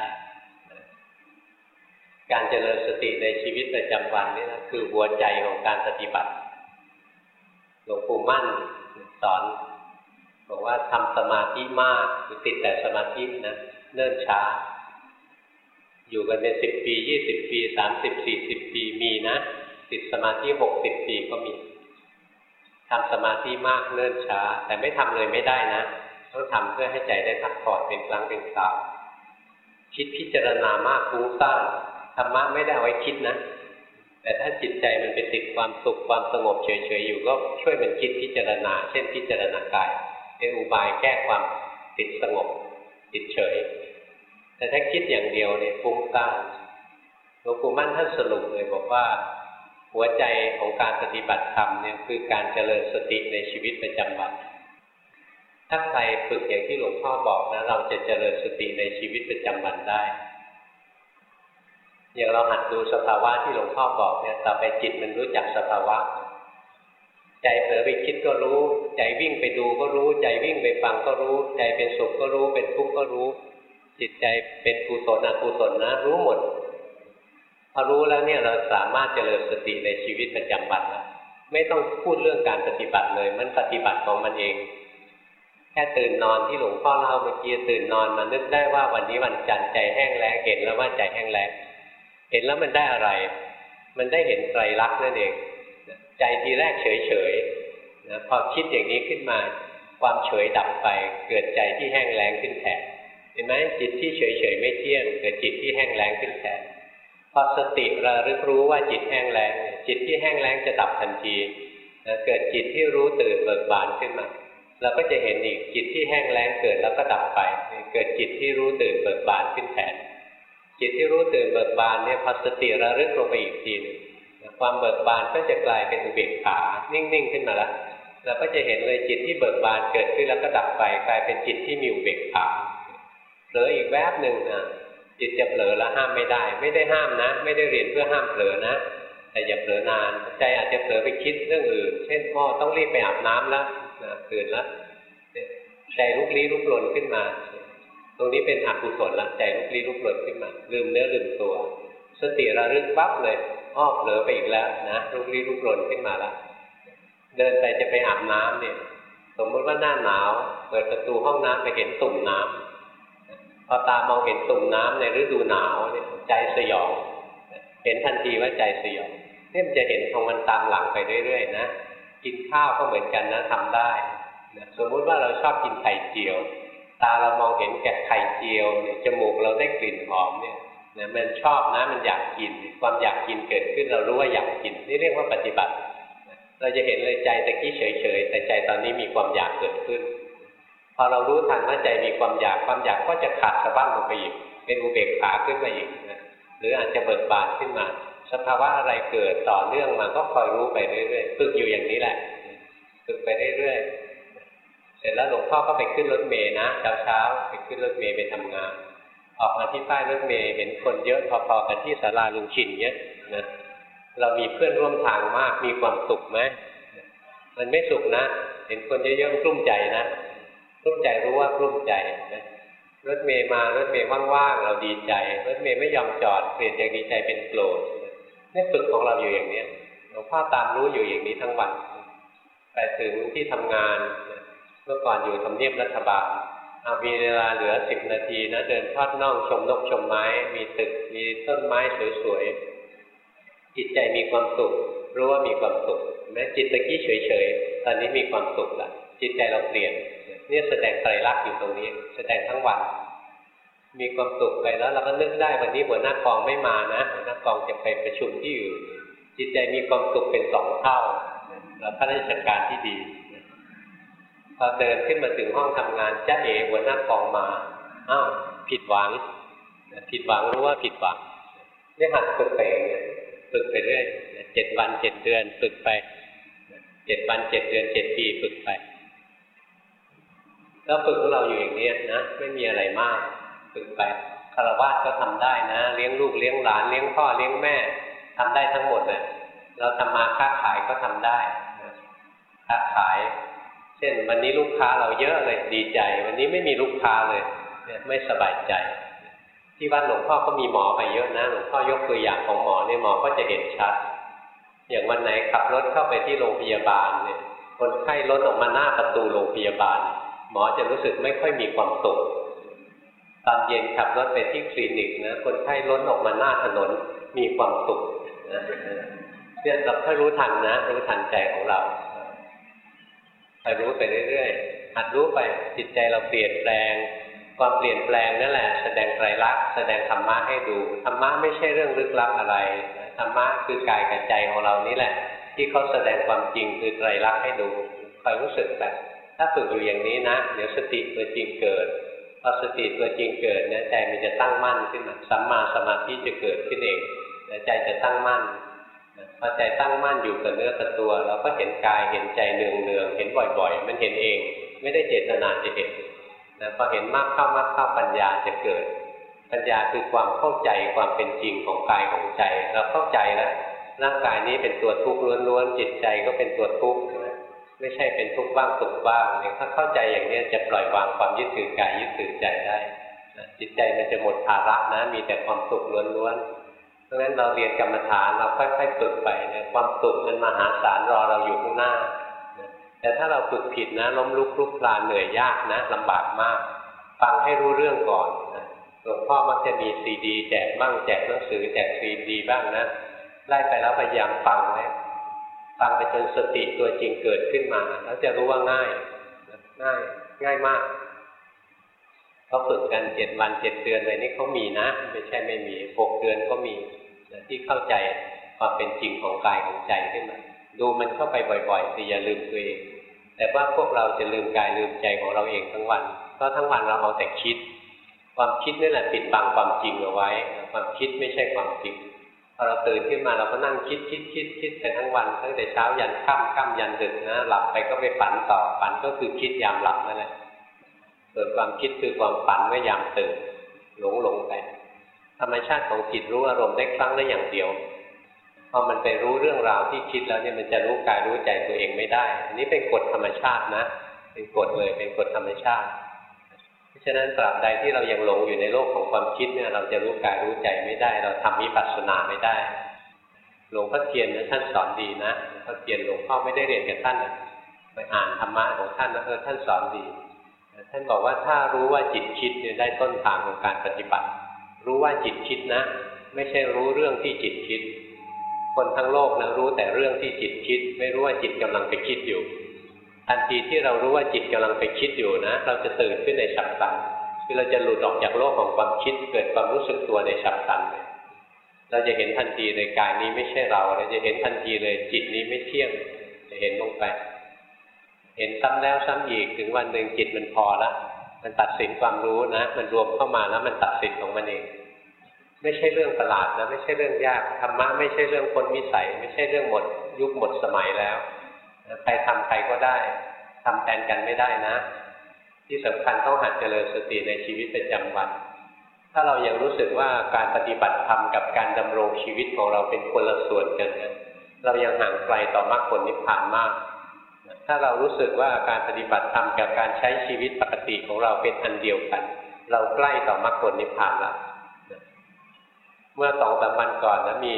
การเจริญสติในชีวิตประจำวันนี่นะคือหัวใจของการปฏิบัติ หลวงปู่มั่นสอนบอกว่าทำสมาธิมากคือติดแต่สมาธินะเนิ่นช้า อยู่กันเป็นสิบปียี่สิบปีสามสิบสี่สิบปีมีนะ ติดสมาธิหกสิบปีก็มี ทำสมาธิมากเนิ่นช้า แต่ไม่ทำเลยไม่ได้นะต้องทำเพื่อให้ใจได้พักผ่อนเป็นครั้งเป็นคราวคิดพิจารณามากฟุ้งซ่านธรรมะไม่ได้เอาไว้คิดนะ แต่ถ้าจิตใจมันไปติดความสุขความสงบเฉยๆอยู่ ก็ช่วยมันคิดพิจารณา เช่นพิจารณากายเป็นอุบายแก้ความติดสงบ ติดเฉย แต่ถ้าคิดอย่างเดียวเนี่ยฟุ้งซ่านหลวงปู่มั่นท่านสรุปเลยบอกว่า หัวใจของการปฏิบัติธรรมเนี่ยคือการเจริญสติในชีวิตประจำวันถ้าใครฝึกอย่างที่หลวงพ่อบอกนะเราจะเจริญสติในชีวิตประจำวันได้ อย่างเราหัดดูสภาวะที่หลวงพ่อบอกเนี่ยต่อไปจิตมันรู้จักสภาวะ ใจเผลอไปคิดก็รู้ ใจวิ่งไปดูก็รู้ ใจวิ่งไปฟังก็รู้ ใจเป็นสุขก็รู้ เป็นทุกข์ก็รู้ จิตใจเป็นกุศลอกุศลนะ รู้หมด พอรู้แล้วเนี่ยเราสามารถเจริญสติในชีวิตประจำวันแล้วไม่ต้องพูดเรื่องการปฏิบัติเลย มันปฏิบัติของมันเอง แค่ตื่นนอนที่หลวงพ่อเล่าเมื่อกี้ตื่นนอนมานึกได้ว่าวันนี้วันจันทร์ใจแห้งแล้งเห็นแล้วว่าใจแห้งแล้งเห็นแล้วมันได้อะไร มันได้เห็นไตรลักษณ์นั่นเอง ใจทีแรกเฉยเฉยนะพอคิดอย่างนี้ขึ้นมา ความเฉยดับไป เกิดใจที่แห้งแล้งขึ้นแทนเห็นไหมจิตที่เฉยเฉยไม่เที่ยงเกิดจิตที่แห้งแล้งขึ้นแทน พอสติระลึกรู้ว่าจิตแห้งแล้งจิตที่แห้งแล้งจะดับทันทีเกิดจิตที่รู้ตื่นเบิกบานขึ้นมาเราก็จะเห็นอีกจิตที่แห้งแล้งเกิดแล้วก็ดับไป เกิดจิตที่รู้ตื่นเบิกบานขึ้นแทนจิตที่รู้ตื่นเบิกบานเนี่ยพอสติระลึกลงไปอีกทีนึงความเบิกบานก็จะกลายเป็นอุเบกขานิ่งๆขึ้นมาแล้วเราก็จะเห็นเลยจิตที่เบิกบานเกิดขึ้นแล้วก็ดับไป กลายเป็นจิตที่มีอุเบกขาเหลืออีกแวบหนึ่งนะ จิตจะเผลอแล้วห้ามไม่ได้ ไม่ได้ห้ามนะ ไม่ได้เรียนเพื่อห้ามเผลอนะ แต่อย่าเผลอนาน ใจอาจจะเผลอไปคิดเรื่องอื่น เช่นพ่อต้องรีบไปอาบน้ำแล้วนะตื่นแล้วใจลุกลี้ลุกลนขึ้นมา ตรงนี้เป็นอกุศลละใจลุกลี้ลุกลนขึ้นมา ลืมเนื้อลืมตัว สติระลึกปั๊บเลยอ้อเผลอไปอีกแล้วนะลุกลี้ลุกลนขึ้นมาแล้วเดินไปจะไปอาบน้ำเนี่ย สมมติว่าหน้าหนาว เปิดประตูห้องน้ำไปเห็นตุ่มน้ำ พอตามองเห็นตุ่มน้ำในฤดูหนาวเนี่ยใจสยอง เห็นทันทีว่าใจสยองเนี่ยมันจะเห็นของมันตามหลังไปเรื่อยๆนะกินข้าวก็เหมือนกันนะทำได้นะสมมุติว่าเราชอบกินไข่เจียว ตาเรามองเห็นแกะไข่เจียวเนี่ยจมูกเราได้กลิ่นหอมเนี่ยนะมันชอบนะมันอยากกิน ความอยากกินเกิดขึ้นเรารู้ว่าอยากกิน นี่เรียกว่าปฏิบัติ เราจะเห็นเลยใจตะกี้เฉยๆแต่ใจตอนนี้มีความอยากเกิดขึ้น อเรารู้ทันว่าใจมีความอยากความอยากก็จะขาดสะบั้นลงไปอีก เป็นอุเบกขาขึ้นมาอีกนะหรืออาจจะเบิกบานขึ้นมา สภาวะอะไรเกิดต่อเนื่องมาก็คอยรู้ไปเรื่อยๆฝึกอยู่อย่างนี้แหละฝึกไปเรื่อยๆเสร็จแล้วหลวงพ่อก็ไปขึ้นรถเมย์นะเช้าๆไปขึ้นรถเมย์ไปทำงาน ออกมาที่ป้ายรถเมย์เห็นคนเยอะพอๆกันที่ศาลาลุงชินเนี้ยนะเรามีเพื่อนร่วมทางมากมีความสุขไหมมันไม่สุขนะ เห็นคนเยอะๆกลุ้มใจนะ กลุ้มใจรู้ว่ากลุ้มใจนะรถเมย์มารถเมย์ว่างๆเราดีใจรถเมย์ไม่ยอมจอดเปลี่ยนจากดีใจเป็นโกรธนี่ฝึกของเราอยู่อย่างเนี้ยหลวงพ่อตามรู้อยู่อย่างนี้ทั้งวันไปถึงที่ทำงานเมื่อก่อนอยู่ทำเนียบรัฐบาลเอามีเวลาเหลือสิบนาทีนะเดินทอดน่องชมนกชมไม้ มีตึกมีต้นไม้สวยๆจิตใจมีความสุขรู้ว่ามีความสุขแม้จิตตะกี้เฉยๆตอนนี้มีความสุขละจิตใจเราเปลี่ยน เนี่ยแสดงไตรลักษณ์อยู่ตรงนี้ แสดงทั้งวัน มีความสุขไปแล้วเราก็นึกได้วันนี้หัวหน้ากองไม่มานะหัวหน้ากองจะไปประชุมที่อยู่ จิตใจมีความสุขเป็นสองเท่าเราข้าราชการที่ดีพอเดินขึ้นมาถึงห้องทำงานจ้าเอ๋หัวหน้ากองมาอ้าวผิดหวังผิดหวังรู้ว่าผิดหวังนี่หัดฝึกไปฝึกไปเรื่อยเจ็ดวันเจ็ดเดือนฝึกไปเจ็ดวันเจ็ดเดือนเจ็ดปีฝึกไป ก็ฝึกของเราอยู่อย่างนี้นะ ไม่มีอะไรมากฝึกไปคารวะก็ทำได้นะ เลี้ยงลูกเลี้ยงหลานเลี้ยงพ่อเลี้ยงแม่ทำได้ทั้งหมดเลยเราทำมาค้าขายก็ทำได้ค้าขาย เช่น วันนี้ลูกค้าเราเยอะเลยดีใจ วันนี้ไม่มีลูกค้าเลยไม่สบายใจ ที่วัดหลวงพ่อก็มีหมอไปเยอะนะหลวงพ่อยกตัวอย่างของหมอเนี่ยหมอก็จะเห็นชัด อย่างวันไหนขับรถเข้าไปที่โรงพยาบาลเนี่ยคนไข้ล้นออกมาหน้าประตูโรงพยาบาล หมอจะรู้สึกไม่ค่อยมีความสุขตอนเย็นขับรถไปที่คลินิกนะคนไข้ล้นออกมาหน้าถนนมีความสุขเนี่ยเราถ้ารู้ทันนะ รู้ทันใจของเราไปรู้ไปเรื่อยๆหัดรู้ไปจิตใจเราเปลี่ยนแปลง ความเปลี่ยนแปลงนั่นแหละ แสดงไตรลักษณ์แสดงธรรมะให้ดูธรรมะไม่ใช่เรื่องลึกลับอะไรธรรมะคือกายกับใจของเรานี่แหละ ที่เขาแสดงความจริงคือไตรลักษณ์ให้ดูคอยรู้สึกแบบ ถ้าฝึกอยู่อย่างนี้นะ เดี๋ยวสติตัวจริงเกิดพอสติตัวจริงเกิดเนี่ยใจมันจะตั้งมั่นขึ้นมาสัมมาสมาธิจะเกิดขึ้นเองใจจะตั้งมั่นพอใจตั้งมั่นอยู่กับเนื้อกับตัว เราก็เห็นกายเห็นใจเนืองเนืองเห็นบ่อยๆ มันเห็นเอง ไม่ได้เจตนาจะเห็นนะพอเห็นมากเข้ามากเข้าปัญญาจะเกิด ปัญญาคือความเข้าใจความเป็นจริงของกายของใจ เราเข้าใจแล้วร่างกายนี้เป็นตัวทุกข์ล้วนๆจิตใจก็เป็นตัวทุกข์ไม่ ม่ใช่เป็นทุกข์บ้างสุขบ้างเนี่ยถ้าเข้าใจอย่างนี้จะปล่อยวางความยึดถือกายยึดถือใจได้จิตใจมันจะหมดภาระนะ มีแต่ความสุขล้วนๆเพราะฉะนั้นเราเรียนกรรมฐานเราค่อยๆฝึกไปเนี่ยความสุขมันมหาศาลรอเราอยู่ข้างหน้า แต่ถ้าเราฝึกผิดนะล้มลุกลุกคลานเหนื่อยยากนะลำบากมาก ฟังให้รู้เรื่องก่อนหลวงพ่อมักจะมีซีดี แจกบ้างแจกหนังสือแจกซีดีบ้างนะไล่ไปแล้วพยายามฟังนะ ฟังไปจนสติตัวจริงเกิดขึ้นมา แล้วจะรู้ว่าง่าย ง่าย ง่ายมากเขาฝึกกันเจ็ดวันเจ็ดเดือนอะไรนี่เขามีนะ ไม่ใช่ไม่มีหกเดือนก็มีที่เข้าใจความเป็นจริงของกายของใจขึ้นมาดูมันเข้าไปบ่อยๆสิอย่าลืมตัวเองแต่ว่าพวกเราจะลืมกายลืมใจของเราเองทั้งวันเพราะทั้งวันเราเอาแต่คิด ความคิดนี่แหละปิดบังความจริงเอาไว้ ความคิดไม่ใช่ความจริง อเราตื่นขึ้นมาเราก็นั่งคิดคิดคิดคิดไปทั้งวันตั้งแต่เช้ายันค่ำค่ำยันดึกนะหลับไปก็ไปฝันต่อฝันก็คือคิดยามหลับนั่นแหละส่วนความคิดคือความฝันเมื่อยามตื่นหลงหลงไปธรรมชาติของจิตรู้อารมณ์ได้ครั้งละอย่างเดียวพอมันไปรู้เรื่องราวที่คิดแล้วเนี่ยมันจะรู้กายรู้ใจตัวเองไม่ได้ อันนี้เป็นกฎธรรมชาตินะ เป็นกฎเลยเป็นกฎธรรมชาติ เพราะฉะนั้นตราบใดที่เรายังหลงอยู่ในโลกของความคิดเนี่ยเราจะรู้กายรู้ใจไม่ได้ เราทำวิปัสสนาไม่ได้ หลวงพ่อเทียนนะท่านสอนดีนะหลวงพ่อเทียนหลวงพ่อไม่ได้เรียนกับท่านนะไปอ่านธรรมะของท่านนะเออท่านสอนดี ท่านบอกว่าถ้ารู้ว่าจิตคิดเนี่ยได้ต้นทางของการปฏิบัติ รู้ว่าจิตคิดนะ ไม่ใช่รู้เรื่องที่จิตคิด คนทั้งโลกนะรู้แต่เรื่องที่จิตคิด ไม่รู้ว่าจิตกำลังไปคิดอยู่ ทันทีที่เรารู้ว่าจิตกำลังไปคิดอยู่นะ เราจะตื่นขึ้นในฉับพลันคือเราจะหลุดออกจากโลกของความคิด เกิดความรู้สึกตัวในฉับพลันเลยเราจะเห็นทันทีเลยกายนี้ไม่ใช่เรา เราจะเห็นทันทีเลยจิตนี้ไม่เที่ยง จะเห็นลงไป เห็นซ้ำแล้วซ้ำอีกถึงวันหนึ่งจิตมันพอแล้วมันตัดสินความรู้นะ มันรวมเข้ามาแล้วมันตัดสินของมันเอง ไม่ใช่เรื่องประหลาดนะไม่ใช่เรื่องยากธรรมะไม่ใช่เรื่องคนมิสัย ไม่ใช่เรื่องหมดยุคหมดสมัยแล้ว ใครทำใครก็ได้ทำแทนกันไม่ได้นะ ที่สำคัญต้องหัดเจริญสติในชีวิตประจำวัน ถ้าเรายังรู้สึกว่าการปฏิบัติธรรมกับการดำรงชีวิตของเราเป็นคนละส่วนกันนเรายังห่างไกลต่อมรรคผลนิพพานมาก ถ้าเรารู้สึกว่าการปฏิบัติธรรมกับการใช้ชีวิตปกติของเราเป็นอันเดียวกัน เราใกล้ต่อมรรคผลนิพพานแล้วเมื่อสองสามวันก่อนนะมี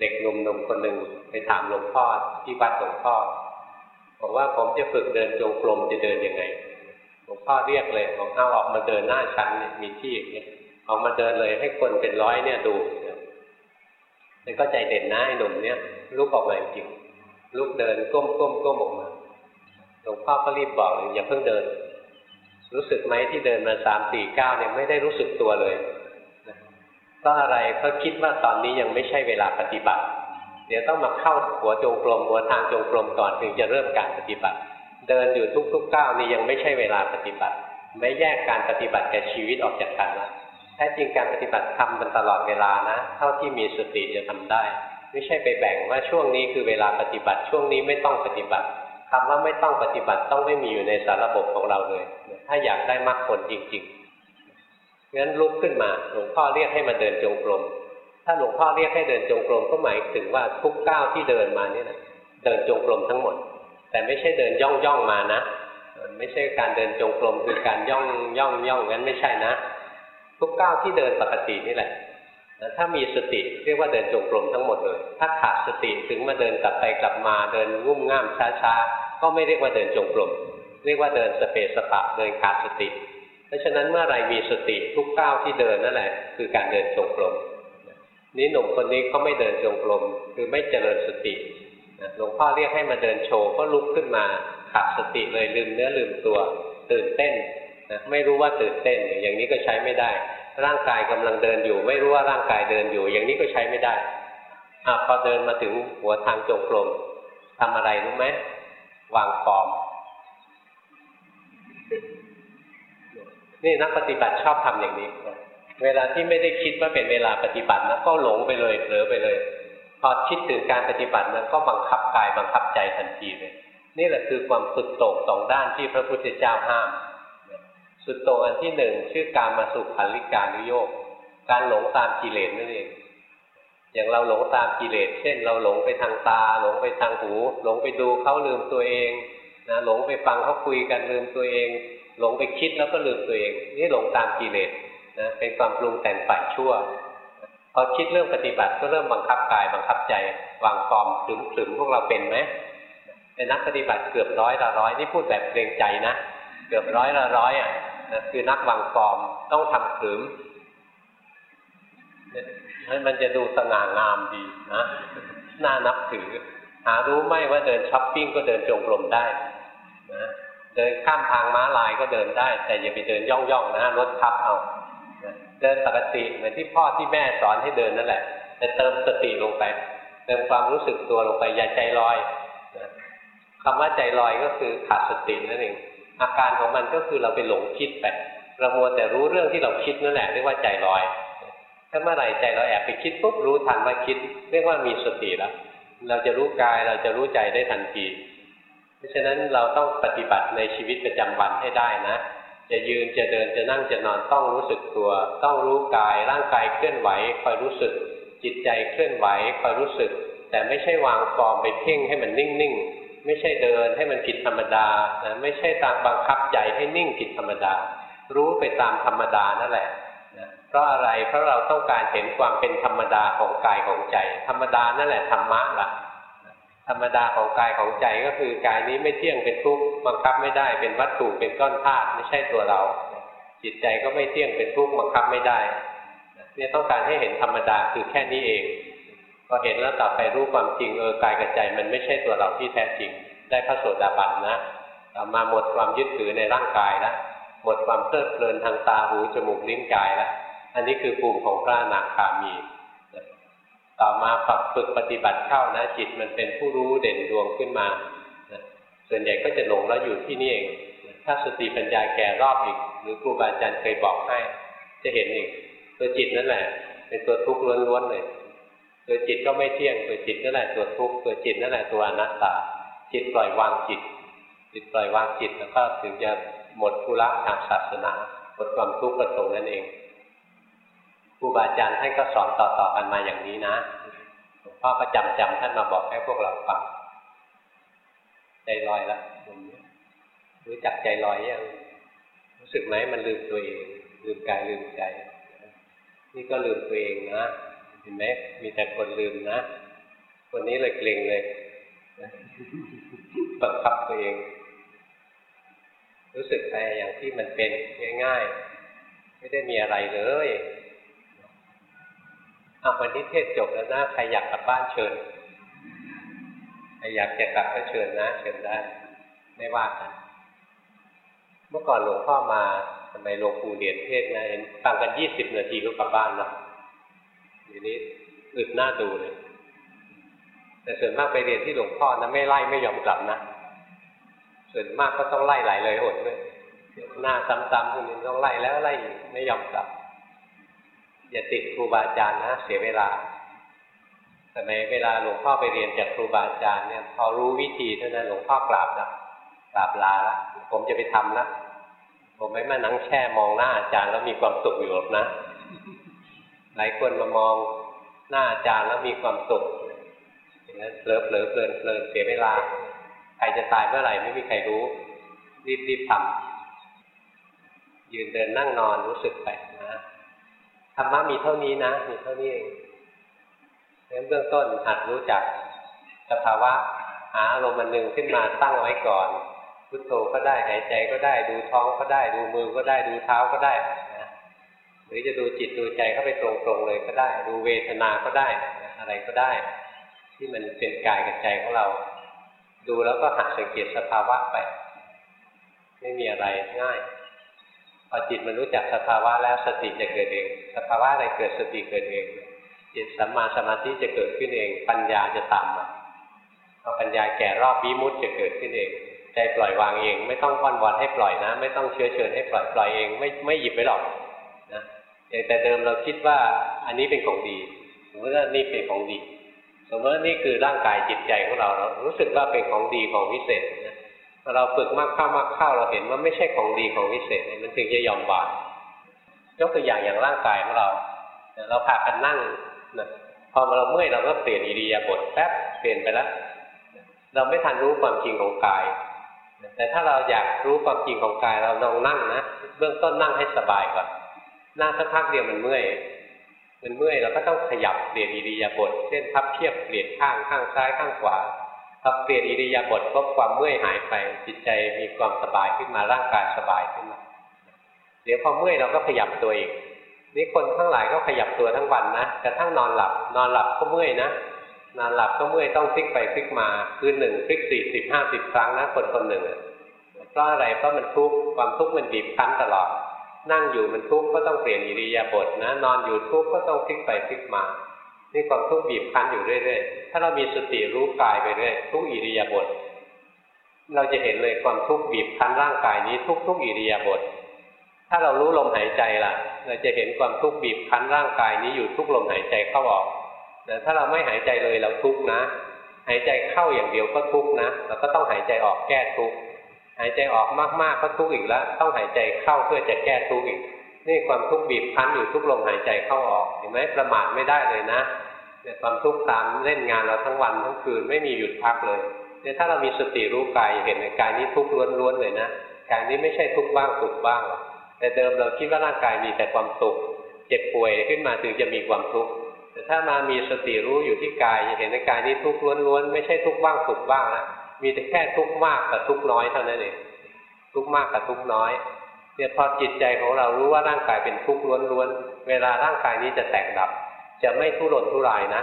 เด็กหนุ่มๆคนหนึ่งไปถามหลวงพ่อที่วัดหลวงพ่อ บอกว่าผมจะฝึกเดินจงกรมจะเดินยังไงหลวงพ่อเรียกเลยบอกเอาออกมาเดินหน้าชั้นเนี่ยมีที่อย่างนี้ออกมาเดินเลยให้คนเป็นร้อยเนี่ยดูแล้วก็ใจเด่นนะไอ้หนุ่มเนี่ยลุกออกมาจริงลุกเดินก้มก้มก้มออกมาหลวงพ่อก็รีบบอกเลยอย่าเพิ่งเดิน รู้สึกไหมที่เดินมาสามสี่เก้าเนี่ยไม่ได้รู้สึกตัวเลยก็อะไรเพราคิดว่าตอนนี้ยังไม่ใช่เวลาปฏิบัติ เดี๋ยวต้องมาเข้าหัวจงกรมหัวทางจงกรมก่อนถึงจะเริ่มการปฏิบัติ เดินอยู่ทุกๆก้าวนี่ยังไม่ใช่เวลาปฏิบัติ ไม่แยกการปฏิบัติกับชีวิตออกจากกันนะแท้จริงการปฏิบัติทำมันตลอดเวลานะ เท่าที่มีสติจะทำได้ ไม่ใช่ไปแบ่งว่าช่วงนี้คือเวลาปฏิบัติ ช่วงนี้ไม่ต้องปฏิบัติคำว่าไม่ต้องปฏิบัติต้องไม่มีอยู่ในสารระบบของเราเลย ถ้าอยากได้มรรคผลจริงๆงั้นลุกขึ้นมาหลวงพ่อเรียกให้มาเดินจงกรม ถ้าหลวงพ่อเรียกให้เดินจงกรมก็หมายถึงว่าทุกก้าวที่เดินมาเนี่ยนะเดินจงกรมทั้งหมด แต่ไม่ใช่เดินย่องย่องมานะไม่ใช่การเดินจงกรมคือการย่องย่องย่องงั้นไม่ใช่นะ ทุกก้าวที่เดินปกตินี่แหละถ้ามีสติเรียกว่าเดินจงกรมทั้งหมดเลย ถ้าขาดสติถึงมาเดินกลับไปกลับมาเดินงุ่มง่ามช้าๆก็ไม่เรียกว่าเดินจงกรมเรียกว่าเดินสเปสปะเดินขาดสติ เพราะฉะนั้นเมื่อไรมีสติทุกก้าวที่เดินนั่นแหละ คือการเดินจงกรม นี่หนุ่มคนนี้เขาไม่เดินจงกรมคือไม่เจริญสติหลวงพ่อเรียกให้มาเดินโชว์ก็ลุกขึ้นมาขาดสติเลยลืมเนื้อลืมตัว ตื่นเต้นนะไม่รู้ว่าตื่นเต้นอย่างนี้ก็ใช้ไม่ได้ ร่างกายกำลังเดินอยู่ ไม่รู้ว่าร่างกายเดินอยู่ อย่างนี้ก็ใช้ไม่ได้อพอเดินมาถึงหัวทางจงกรมทำอะไรรู้ไหมวางฟอมนี่นักปฏิบัติชอบทำอย่างนี้ เวลาที่ไม่ได้คิดว่าเป็นเวลาปฏิบัตินะก็หลงไปเลยเผลอไปเลย พอคิดถึงการปฏิบัตินั้นก็บังคับกายบังคับใจทันทีเลย นี่แหละคือความสุดโต่งสองด้านที่พระพุทธเจ้าห้าม สุดโต่งอันที่หนึ่งชื่อการมาสุขันลิกานุโยกการหลงตามกิเลสนั่นเองอย่างเราหลงตามกิเลส เช่น เราหลงไปทางตา หลงไปทางหู หลงไปดูเขาลืมตัวเองนะหลงไปฟังเขาคุยกันลืมตัวเอง หลงไปคิดแล้วก็ลืมตัวเอง นี่หลงตามกิเลส นะเป็นความปรุงแต่งฝ่ายชั่วพอคิดเรื่องปฏิบัติก็เริ่มบังคับกายบังคับใจวางฟอร์มถึงถึงพวกเราเป็นไหมเป็นนักปฏิบัติเกือบร้อยละร้อยนี่พูดแบบเกรงใจนะเกือบร้อยละร้อยอะนะคือนักวางฟอร์มต้องทำขืมให้มันจะดูสง่างามดีนะน่านับถือ หารู้ไหมว่าเดินช้อปปิ้งก็เดินจงกรมได้นะเดินข้ามทางม้าลายก็เดินได้ แต่อย่าไปเดินย่องๆนะรถทับเอา เดินปกติเหมือนที่พ่อที่แม่สอนให้เดินนั่นแหละ แต่เติมสติลงไป เติมความรู้สึกตัวลงไปอย่าใจลอยคำว่าใจลอยก็คือขาดสตินั่นเองอาการของมันก็คือเราไปหลงคิดไปเรามัวแต่รู้เรื่องที่เราคิดนั่นแหละเรียกว่าใจลอย ถ้าเมื่อไหร่ใจเราแอบไปคิดปุ๊บรู้ทันว่าคิด เรียกว่ามีสติแล้วเราจะรู้กายเราจะรู้ใจได้ทันที เพราะฉะนั้นเราต้องปฏิบัติในชีวิตประจำวันให้ได้นะ จะยืนจะเดินจะนั่งจะนอนต้องรู้สึกตัว ต้องรู้กาย ร่างกายเคลื่อนไหวคอยรู้สึก จิตใจเคลื่อนไหวคอยรู้สึก แต่ไม่ใช่วางฟอร์มไปเพ่งให้มันนิ่งไม่ใช่เดินให้มันผิดธรรมดานะไม่ใช่ตามบังคับใจให้นิ่งผิดธรรมดา รู้ไปตามธรรมดานั่นแหละนะเพราะอะไรเพราะเราต้องการเห็นความเป็นธรรมดาของกายของใจ ธรรมดานั่นแหละธรรมะละ่ะ ธรรมดาของกายของใจก็คือกายนี้ไม่เที่ยงเป็นทุกข์บังคับไม่ได้เป็นวัตถุเป็นก้อนธาตุไม่ใช่ตัวเรา จิตใจก็ไม่เที่ยงเป็นทุกข์บังคับไม่ได้เนี่ยต้องการให้เห็นธรรมดาคือแค่นี้เองพอเห็นแล้วต่อไปรู้ความจริงเออกายกับใจมันไม่ใช่ตัวเราที่แท้จริง ได้พระโสดาบันนะต่อมาหมดความยึดถือในร่างกายแล้วหมดความเพลิดเพลินทางตาหูจมูกลิ้นกายแล้วอันนี้คือภูมิของพระอนาคามี ต่อมาฝักฝึกปฏิบัติเข้านะจิตมันเป็นผู้รู้เด่นดวงขึ้นมาส่วนใหญ่ก็จะหลงแล้วอยู่ที่นี่เอง ถ้าสติปัญญาแก่รอบอีก หรือครูบาอาจารย์เคยบอกให้ จะเห็นอีก ตัวจิตนั่นแหละ เป็นตัวทุกข์ล้วนๆเลย ตัวจิตก็ไม่เที่ยง ตัวจิตนั่นแหละตัวทุกข์ ตัวจิตนั่นแหละตัวอนัตตา จิตปล่อยวางจิต จิตปล่อยวางจิตแล้วก็ถึงจะหมดภูระทางศาสนา หมดความทุกข์ประสงนั่นเอง ครูบาอาจารย์ท่านก็สอนต่อๆกันมาอย่างนี้นะหลวงพ่อก็จำจำท่านมาบอกให้พวกเราฟังใจลอยละรู้จักใจลอยยังรู้สึกไหมมันลืมตัวเอง ลืมกายลืมใจ นี่ก็ลืมตัวเองนะเห็นไหมมีแต่คนลืมนะ คนนี้เลยเกรงเลยบังคับตัวเอง รู้สึกไปอย่างที่มันเป็นง่ายๆ ไม่ได้มีอะไรเลย เอาวันนี้เทศจบแล้วนะใครอยากกลับบ้านเชิญใครอยากจะกลับก็เชิญนะ เชิญได้ ไม่ว่ากันเมื่อก่อนหลวงพ่อมาทำไมหลวงปู่เรียนเทศนะเห็นฟังกันยี่สิบนาทีก็กลับบ้านแล้วทีนี้อึดหน้าดูเลย แต่ส่วนมากไปเรียนที่หลวงพ่อนะไม่ไล่ไม่ยอมกลับนะส่วนมากก็ต้องไล่หลายเลยหนด้วยหน้าซ้ำๆคนนี้ต้องไล่แล้วไล่ไม่ยอมกลับ อย่าติดครูบาอาจารย์นะเสียเวลาแต่ในเวลาหลวงพ่อไปเรียนจากครูบาอาจารย์เนี่ยพอรู้วิธีเท่านั้นหลวงพ่อกราบนะกราบลาละผมจะไปทำละผมไม่มานั่งแช่มองหน้าอาจารย์แล้วมีความสุขอยู่หรอกนะ หลายคนมามองหน้าอาจารย์แล้วมีความสุขอย่างนั้นเผลอเผลอเพลินเพลินเสียเวลาใครจะตายเมื่อไหร่ไม่มีใครรู้ รีบรีบทำยืนเดินนั่งนอนรู้สึกไป นะรรมะมีเท่านี้นะ มีเท่านี้เองเริ่มเบื้องต้นหัดรู้จักสภาวะหาอารมณ์มันหนึ่งขึ้นมาตั้งไว้ก่อน พุทโธก็ได้หายใจก็ได้ดูท้องก็ได้ดูมือก็ได้ดูเท้าก็ได้นะหรือจะดูจิตดูใจเข้าไปตรงๆเลยก็ได้ ดูเวทนาก็ได้อะไรก็ได้ ที่มันเป็นกายกับใจของเรา ดูแล้วก็หัดสังเกตสภาวะไป ไม่มีอะไรง่าย พอจิตมันรู้จักสภาวะแล้วสติจะเกิดเอง สภาวะอะไรเกิดสติเกิดเอง จิตสัมมาสมาธิจะเกิดขึ้นเอง ปัญญาจะตามมาพอปัญญาแก่รอบวิมุตจะเกิดขึ้นเอง ใจปล่อยวางเอง ไม่ต้องว้อนวอนให้ปล่อยนะ ไม่ต้องเชื้อเชิญให้ปล่อยปล่อยเอง ไม่ไม่หยิบไปหรอกนะแต่เดิมเราคิดว่าอันนี้เป็นของดีสมมติว่านี่เป็นของดีสมมติว่านี่คือร่างกายจิตใจของเราเรารู้สึกว่าเป็นของดีของวิเศษนะ เราฝึกมากเข้ามากเข้าเราเห็นว่าไม่ใช่ของดีของวิเศษมันถึงจะยอมวางยกตัวอย่างอย่างร่างกายของเรา เราพากันนั่งนะพอเราเมื่อยเราก็เปลี่ยนอิริยาบถแป๊บเปลี่ยนไปแล้วเราไม่ทันรู้ความจริงของกาย แต่ถ้าเราอยากรู้ความจริงของกาย เราลองนั่งนะเบื้องต้นนั่งให้สบายก่อนนั่งสักพักเดียวมันเมื่อยมันเมื่อยเราก็ต้องขยับเปลี่ยนอิริยาบถเช่นพับเพียบเปลี่ยนข้างข้างซ้ายข้างขวา พอเปลี่ยนอิริยาบถก็ความเมื่อยหายไป จิตใจมีความสบายขึ้นมาร่างกายสบายขึ้นมาเดี๋ยวพอเมื่อยเราก็ขยับตัวอีกนี่คนทั้งหลายก็ขยับตัวทั้งวันนะกระทั่งนอนหลับ นอนหลับก็เมื่อยนะนอนหลับก็เมื่อยต้องพลิกไปพลิกมาคือหนึ่งพลิกสี่สิบห้าสิบครั้งนะคนคนหนึ่งเพราะอะไรเพราะมันทุกข์ความทุกข์มันบีบคั้นตลอด นั่งอยู่มันทุกข์ก็ต้องเปลี่ยนอิริยาบถนะ นอนอยู่ทุกข์ก็ต้องพลิกไปพลิกมา นี่ความทุกข์บีบคั้นอยู่เรื่อยๆ ถ้าเรามีสติรู้กายไปเรื่อยทุกอิริยาบถเราจะเห็นเลยความทุกข์บีบคั้นร่างกายนี้ทุกทุกอิริยาบถถ้าเรารู้ลมหายใจล่ะ เราจะเห็นความทุกข์บีบคั้นร่างกายนี้อยู่ทุกลมหายใจเข้าออกแต่ถ้าเราไม่หายใจเลยเราทุกข์นะ หายใจเข้าอย่างเดียวก็ทุกข์นะเราก็ต้องหายใจออกแก้ทุกข์หายใจออกมากๆก็ทุกข์อีกแล้ว ต้องหายใจเข้าเพื่อจะแก้ทุกข์อีก นี่ความทุกข์บีบคั้นอยู่ทุกลมหายใจเข้าออกเห็นไหมประมาทไม่ได้เลยนะเนี่ยความทุกข์ตามเล่นงานเราทั้งวันทั้งคืนไม่มีหยุดพักเลยเนี่ยถ้าเรามีสติรู้กายเห็นในกายนี้ทุกข์ล้วนๆเลยนะกายนี้ไม่ใช่ทุกข์บ้างสุขบ้างแต่เดิมเราคิดว่าร่างกายมีแต่ความสุขเจ็บป่วยขึ้นมาถึงจะมีความทุกข์แต่ถ้ามามีสติรู้อยู่ที่กายเห็นในกายนี้ทุกข์ล้วนๆไม่ใช่ทุกข์บ้างสุขบ้างนะมีแต่แค่ทุกข์มากกับทุกข์น้อยเท่านั้นเองทุกข์มากกับทุกข์น้อย เนี่ยพอจิตใจของเรารู้ว่าร่างกายเป็นทุกข์ล้วนๆเวลาร่างกายนี้จะแตกดับ จะไม่ทุรนทุรายนะ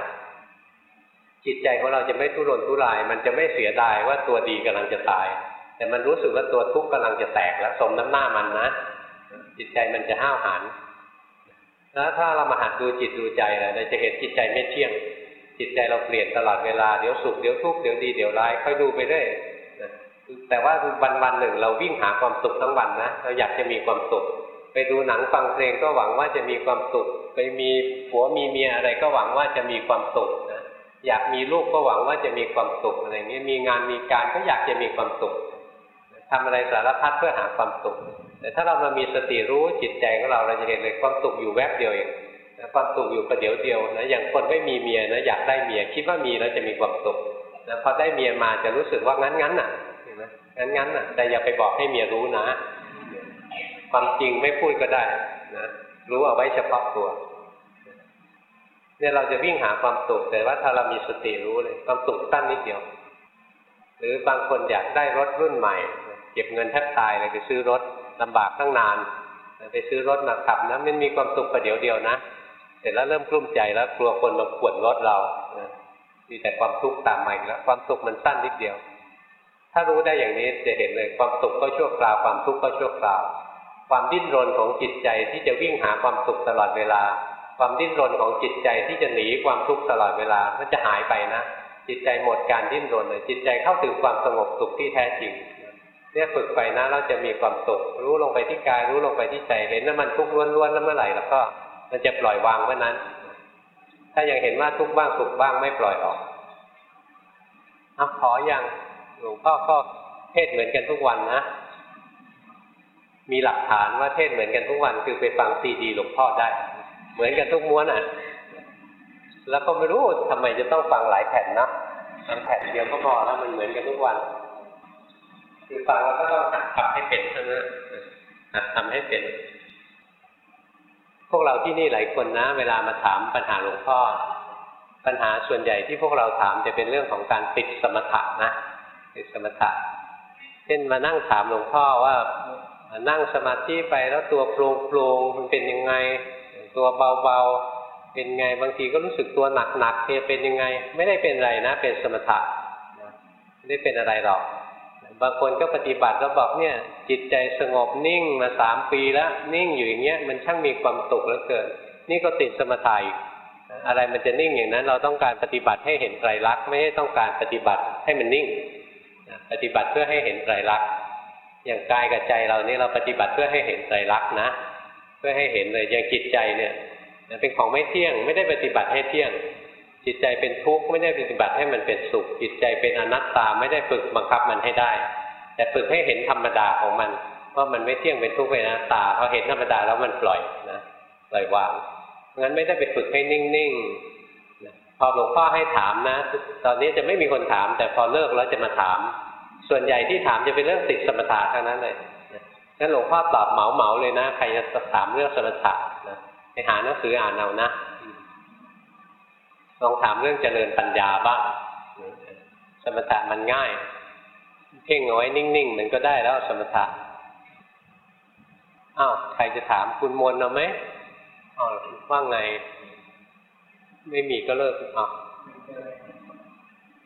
จิตใจของเราจะไม่ทุรนทุราย มันจะไม่เสียดายว่าตัวดีกำลังจะตาย แต่มันรู้สึกว่าตัวทุกข์กำลังจะแตกแล้วสมน้ำหน้ามันนะจิตใจมันจะห้าวหาญแล้วถ้าเรามาหัดดูจิตดูใจเราจะเห็นจิตใจไม่เที่ยง จิตใจเราเปลี่ยนตลอดเวลาเดี๋ยวสุขเดี๋ยวทุกข์เดี๋ยวดีเดี๋ยวร้ายค่อยดูไปเรื่อย แต่ว่าวันวันหนึ่งเราวิ่งหาความสุขทั้งวันนะเราอยากจะมีความสุข ไปดูหนังฟังเพลงก็หวังว่าจะมีความสุข ไปมีผัวมีเมียอะไรก็หวังว่าจะมีความสุขนะอยากมีลูกก็หวังว่าจะมีความสุขอะไรเงี้ยมีงานมีการก็อยากจะมีความสุขทำอะไรสารพัดเพื่อหาความสุข แต่ถ้าเรามามีสติรู้จิตใจของเราเราจะเห็นเลยความสุขอยู่แวบเดียวเองความสุขอยู่ประเดี๋ยวเดียวนะอย่างคนไม่มีเมียนะอยากได้เมียคิดว่ามีแล้วจะมีความสุขนะพอได้เมียมาจะรู้สึกว่างั้นงั้นน่ะ งั้นงั้นน่ะแต่อย่าไปบอกให้เมียรู้นะ ความจริงไม่พูดก็ได้นะรู้เอาไว้เฉพาะตัวเนี่ยเราจะวิ่งหาความสุขแต่ว่าถ้าเรามีสติรู้เลยความสุขสั้นนิดเดียว หรือบางคนอยากได้รถรุ่นใหม่ เก็บเงินแทบตายเลยไปซื้อรถลำบากตั้งนานไปซื้อรถมาขับนะมันมีความสุขประเดี๋ยวเดียวนะเสร็จแล้วเริ่มกลุ้มใจแล้วกลัวคนมาขวนรถเรามีแต่ความทุกข์ตามมาอีกแล้วความสุขมันสั้นนิดเดียว ถ้ารู้ได้อย่างนี้จะเห็นเลยความสุขก็ชั่วคราวความทุกข์ก็ชั่วคราว ความดิ้นรนของจิตใจที่จะวิ่งหาความสุขตลอดเวลา ความดิ้นรนของจิตใจที่จะหนีความทุกข์ตลอดเวลามันจะหายไปนะจิตใจหมดการดิ้นรนเลยจิตใจเข้าถึงความสงบสุขที่แท้จริงเนี่ยฝึกไปนะเราจะมีความสุข รู้ลงไปที่กาย รู้ลงไปที่ใจเห็นว่ามันทุกข์ล้วนๆแล้วเมื่อไหร่แล้วก็มันจะปล่อยวางเมื่อนั้น ถ้ายังเห็นว่าทุกข์บ้างสุขบ้างไม่ปล่อยออกอขออย่าง หลวงพ่อก็เทศเหมือนกันทุกวันนะ มีหลักฐานว่าเทศเหมือนกันทุกวัน คือไปฟังซีดีหลวงพ่อได้ เหมือนกันทุกม้วนอะ แล้วก็ไม่รู้ทำไมจะต้องฟังหลายแผ่นนะฟังแผ่นเดียวก็พอแล้วมันเหมือนกันทุกวัน คือฟังแล้วก็ต้องหัดทำให้เป็นเท่านั้นหัดทำให้เป็น พวกเราที่นี่หลายคนนะ เวลามาถามปัญหาหลวงพ่อปัญหาส่วนใหญ่ที่พวกเราถามจะเป็นเรื่องของการติดสมถะนะ ติดสมถะเช่นมานั่งถามหลวงพ่อว่านั่งสมาธิไปแล้วตัวโปร่งโปร่งมันเป็นยังไง ตัวเบาๆเป็นไงบางทีก็รู้สึกตัวหนักๆเนี่ยเป็นยังไง ไม่ได้เป็นอะไรนะ เป็นสมถะไม่ได้เป็นอะไรหรอก บางคนก็ปฏิบัติแล้วบอกเนี่ย จิตใจสงบนิ่งมาสามปีแล้ว นิ่งอยู่อย่างเงี้ยมันช่างมีความสุขเหลือเกิน นี่ก็ติดสมถะอีกอะไรมันจะนิ่งอย่างนั้น เราต้องการปฏิบัติให้เห็นไตรลักษณ์ไม่ได้ต้องการปฏิบัติให้มันนิ่ง ปฏิบัติเพื่อให้เห็นไตรลักษณ์อย่างกายกับใจเรานี่เราปฏิบัติเพื่อให้เห็นไตรลักษณ์นะ เพื่อให้เห็นเลยอย่างจิตใจเนี่ยเป็นของไม่เที่ยง ไม่ได้ปฏิบัติให้เที่ยง จิตใจเป็นทุกข์ไม่ได้ปฏิบัติให้มันเป็นสุข จิตใจเป็นอนัตตาไม่ได้ฝึกบังคับมันให้ได้ แต่ฝึกให้เห็นธรรมดาของมันว่ามันไม่เที่ยงเป็นทุกข์เป็นอนัตตาพอเห็นธรรมดาแล้วมันปล่อยนะปล่อยวางงั้นไม่ได้ไปฝึกให้นิ่งๆ พอหลวงพ่อให้ถามนะ ตอนนี้จะไม่มีคนถาม แต่พอเลิกแล้วจะมาถาม ส่วนใหญ่ที่ถามจะเป็นเรื่องติดสมถะทั้งนั้นเลยงั้นหลวงพ่อตอบเหมาเหมาเลยนะ ใครจะถามเรื่องสมถะนะไปหาหนังสืออ่านเอานะลองถามเรื่องเจริญปัญญาบ้าง สมถะมันง่าย เพ่งเอาไว้นิ่งๆมันก็ได้แล้วสมถะอ้าวใครจะถามคุณมนเอาไหมอ๋อว่าไง ไม่มีก็เลิกอ๋อ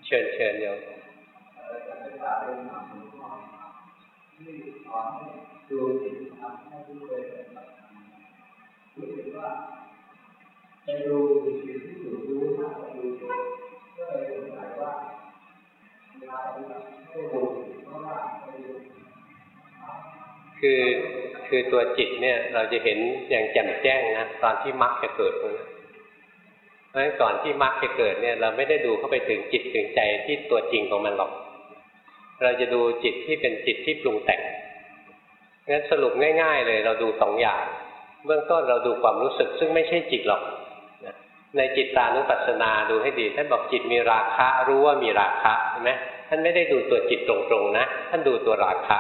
เชิญเชิญเดี๋ยวดูจิตทำให้รู้เลยรู้สึกว่าไปดูสิ่งที่ถูกรู้มากกว่าดูก็เลยสงสัยว่าเวลาปฏิบัติไม่ดูเพราะว่าไม่ดูคือคือตัวจิตเนี่ยเราจะเห็นอย่างแจ่มแจ้งนะตอนที่มรรคจะเกิดเลย เพราะฉะนั้นก่อนที่มรรคจะเกิดเนี่ย เราไม่ได้ดูเข้าไปถึงจิตถึงใจที่ตัวจริงของมันหรอก เราจะดูจิตที่เป็นจิตที่ปรุงแต่งงั้นสรุปง่าย ๆ เลย เราดูสองอย่าง เบื้องต้นเราดูความรู้สึก ซึ่งไม่ใช่จิตหรอกในจิตตานุปัสสนาดูให้ดี ท่านบอกจิตมีราคะรู้ว่ามีราคะใช่ไหมท่านไม่ได้ดูตัวจิตตรงๆนะ ท่านดูตัวราคะ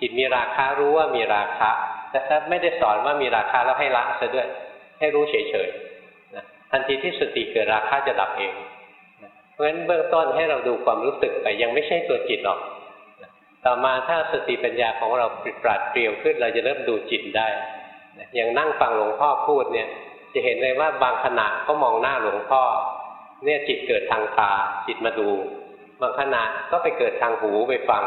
จิตมีราคะรู้ว่ามีราคะแต่ท่านไม่ได้สอนว่ามีราคะแล้วให้ละซะด้วย ให้รู้เฉยๆ ทันทีที่สติเกิดราคะจะดับเอง เพราะฉะนั้นเบื้องต้นให้เราดูความรู้สึกไปยังไม่ใช่ตัวจิตหรอก ต่อมาถ้าสติปัญญาของเราปราดเปรียวขึ้น เราจะเริ่มดูจิตได้ อย่างนั่งฟังหลวงพ่อพูดเนี่ย จะเห็นเลยว่าบางขณะก็มองหน้าหลวงพ่อ เนี่ยจิตเกิดทางตาจิตมาดู บางขณะก็ไปเกิดทางหูไปฟัง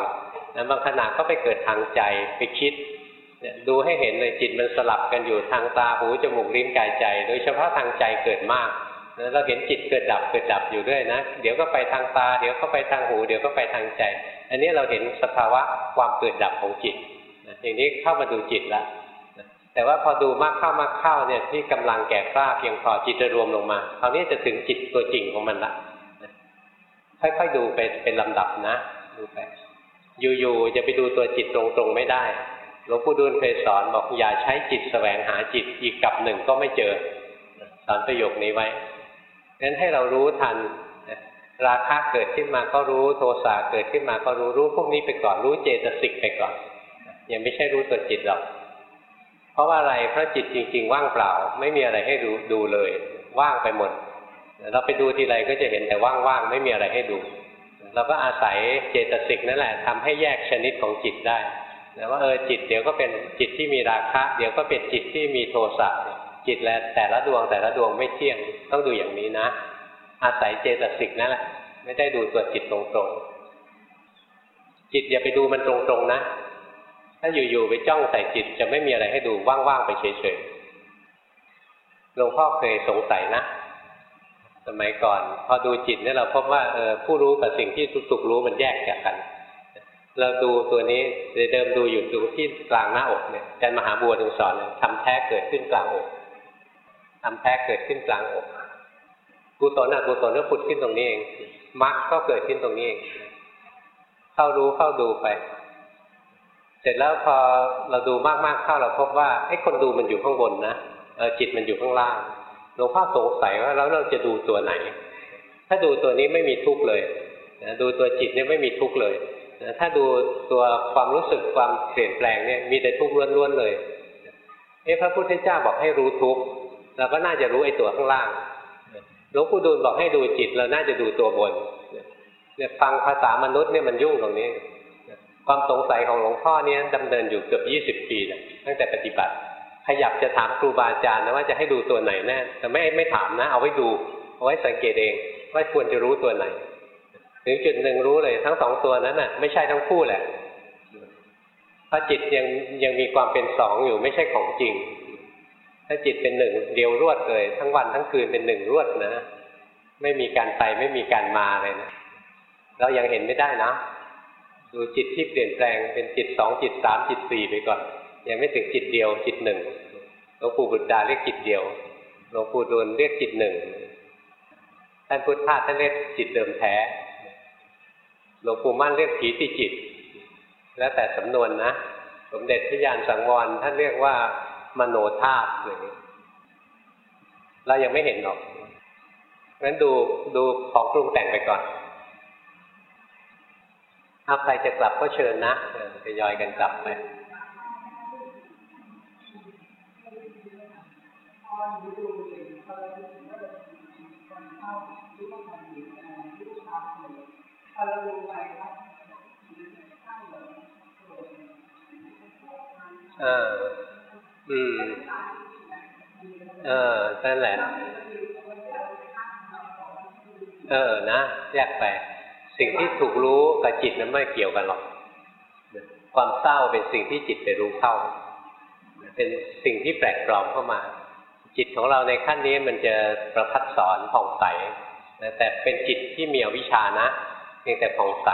บางขณะก็ไปเกิดทางใจไปคิด ดูให้เห็นเลยจิตมันสลับกันอยู่ทางตาหูจมูกลิ้นกายใจ โดยเฉพาะทางใจเกิดมากเราเห็นจิตเกิดดับเกิดดับอยู่ด้วยนะ เดี๋ยวก็ไปทางตา เดี๋ยวก็ไปทางหู เดี๋ยวก็ไปทางใจ อันนี้เราเห็นสภาวะความเกิดดับของจิตอย่างนี้เข้ามาดูจิตแล้วแต่ว่าพอดูมากเข้ามากเข้าเนี่ยที่กำลังแก่กล้าเพียงพอจิตจะรวมลงมาคราวนี้จะถึงจิตตัวจริงของมันละค่อยๆดูไปเป็นลำดับนะ ดูไปอยู่ๆจะไปดูตัวจิตตรงๆไม่ได้ หลวงปู่ดูลเคยสอนบอกอย่าใช้จิตแสวงหาจิตอีกกับหนึ่งก็ไม่เจอสอนประโยคนี้ไว้งั้นให้เรารู้ทันราคะเกิดขึ้นมาก็รู้โทสะเกิดขึ้นมาก็รู้รู้พวกนี้ไปก่อนรู้เจตสิกไปก่อนยังไม่ใช่รู้ตัวจิตหรอกเพราะว่าอะไรเพราะจิตจริง ๆ ว่างเปล่า ไม่มีอะไรให้ดูดูเลย ว่างไปหมด เราไปดูทีไรก็จะเห็นแต่ว่างๆไม่มีอะไรให้ดู เราก็อาศัยเจตสิกนั่นแหละทำให้แยกชนิดของจิตได้ นะว่าเออจิตเดี๋ยวก็เป็นจิตที่มีราคะ เดี๋ยวก็เป็นจิตที่มีโทสะจิตและแต่ละดวงแต่ละดวงไม่เที่ยงต้องดูอย่างนี้นะ อาศัยเจตสิกนั่นแหละ ไม่ได้ดูตัวจิตตรงๆ จิตอย่าไปดูมันตรงๆนะ ถ้าอยู่ๆไปจ้องใส่จิตจะไม่มีอะไรให้ดูว่างๆไปเฉยๆหลวงพ่อเคยสงสัยนะสมัยก่อน พอดูจิตเนี่ยเราพบว่าเออผู้รู้กับสิ่งที่สุกรู้มันแยกจากกัน เราดูตัวนี้เดิมดูอยู่ตรงที่กลางหน้าอกเนี่ยอาจารย์มหาบัวถึงสอนทำแท้เกิดขึ้นกลางอกทำแท้เกิดขึ้นกลางอกกุศลอกุศลก็ผุดขึ้นตรงนี้เองมรรคก็เกิดขึ้นตรงนี้เองเข้ารู้เข้าดูไป เสร็จแล้วพอเราดูมากๆเข้าเราพบว่าไอ้คนดูมันอยู่ข้างบนนะเอจิตมันอยู่ข้างล่างหลวงพ่อสงสัยว่าแล้วเราจะดูตัวไหน ถ้าดูตัวนี้ไม่มีทุกข์เลยดูตัวจิตเนี่ยไม่มีทุกข์เลย ถ้าดูตัวความรู้สึกความเปลี่ยนแปลงเนี่ยมีแต่ทุกข์ล้วนๆเลยเอ๊ะพระพุทธเจ้าบอกให้รู้ทุกข์เราก็น่าจะรู้ไอ้ตัวข้างล่างหลวงปู่ดูลบอกให้ดูจิตเราน่าจะดูตัวบนเนี่ยฟังภาษามนุษย์เนี่ยมันยุ่งตรงนี้ ความสงสัยของหลวงพ่อเนี่ยดำเนินอยู่เกือบยี่สิบปีนะตั้งแต่ปฏิบัติ ขยับจะถามครูบาอาจารย์นะว่าจะให้ดูตัวไหนแน่แต่ไม่ไม่ถามนะ เอาไว้ดู เอาไว้สังเกตเองว่าควรจะรู้ตัวไหน ถึงจุดหนึ่งรู้เลยทั้งสองตัวนั้นน่ะ ไม่ใช่ทั้งคู่แหละเพราะจิตยังยังมีความเป็นสองอยู่ไม่ใช่ของจริง ถ้าจิตเป็นหนึ่งเดียวรวดเลย ทั้งวันทั้งคืนเป็นหนึ่งรวดนะไม่มีการไปไม่มีการมาเลยนะเรายังเห็นไม่ได้นะดูจิตที่เปลี่ยนแปลงเป็นจิตสองจิตสามจิตสี่ไปก่อน ยังไม่ถึงจิตเดียวจิตหนึ่งหลวงปู่บุตรดาเรียกจิตเดียวหลวงปู่ดูลเรียกจิตหนึ่งท่านพุทธทาท่านเรียกจิตเดิมแท้ หลวงปู่มั่นเรียกผีติจิต แล้วแต่สำนวนนะ สมเด็จพระยานสังวรท่านเรียกว่ามโนธาตุอะไรอย่างนี้เรายังไม่เห็นหรอกงั้นดูดูของปรุงแต่งไปก่อน ถ้าใครจะกลับก็เชิญนะจะยอยกันกลับไป พอเราดูไปเออ อืม เออนั่นแหละ เออ นะแยกไป สิ่งที่ถูกรู้กับจิตนั้นไม่เกี่ยวกันหรอก ความเศร้าเป็นสิ่งที่จิตไปรู้เข้า เป็นสิ่งที่แปลกปลอมเข้ามา จิตของเราในขั้นนี้มันจะประพัดสอนผ่องใส แต่เป็นจิตที่มีอวิชานะ พียงแต่ผ่องใส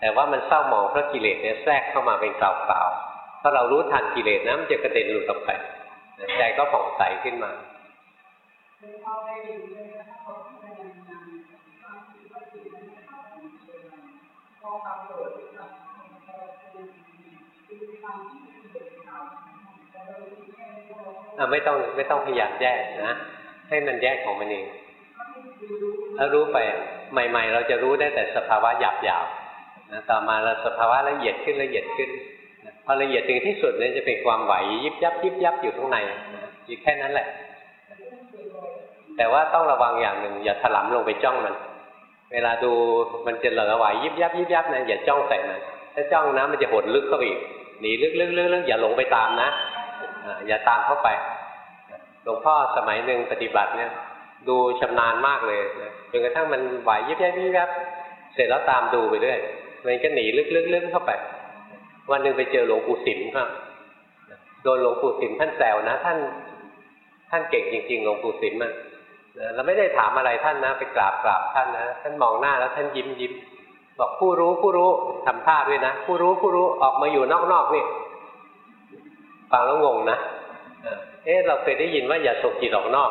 แต่ว่ามันเศร้าหมองเพราะกิเลสเนี่ยแทรกเข้ามาเป็นกล่าวๆถ้าเรารู้ทันกิเลสนะมันจะกระเด็นหลุดออกไปใจก็ผ่องใสขึ้นมาไม่ต้องไม่ต้องพยายามแยกนะ ให้มันแยกของมันเอง แล้วรู้ไปใหม่ ๆ เราจะรู้ได้แต่สภาวะหยาบๆนะต่อมาเราสภาวะละเอียดขึ้นละเอียดขึ้นพอละเอียดถึงที่สุดเนี่ยจะเป็นความไหวยิบยับยิบยับอยู่ข้างในอยู่แค่นั้นแหละ แต่ว่าต้องระวังอย่างหนึ่งอย่าถลำลงไปจ้องมัน เวลาดูมันจะเหลือไหวยิบยับยิบยับนะอย่าจ้องใส่มันถ้าจ้องนะมันจะหดลึกเข้าไปอีกหนีลึกลึกลึกลึกอย่าหลงไปตามนะอย่าตามเข้าไปหลวงพ่อสมัยหนึ่งปฏิบัติเนี่ย ดูชำนาญมากเลยจนกระทั่งมันไหวยิบยับยิบยับเสร็จแล้วตามดูไปเรื่อยมันก็หนีลึกๆเข้าไป วันหนึ่งไปเจอหลวงปู่สิมก็โดนหลวงปู่สิมท่านแซวนะ ท่าน ท่านเก่งจริงๆหลวงปู่สิมอะเราไม่ได้ถามอะไรท่านนะ ไปกราบกราบท่านนะท่านมองหน้าแล้วท่านยิ้มยิ้มบอกผู้รู้ผู้รู้ทำท่าด้วยนะผู้รู้ผู้รู้ออกมาอยู่นอกๆนี่ฟังแล้วงงนะเอ๊ะเราเคยได้ยินว่าอย่าส่งจิตออกนอก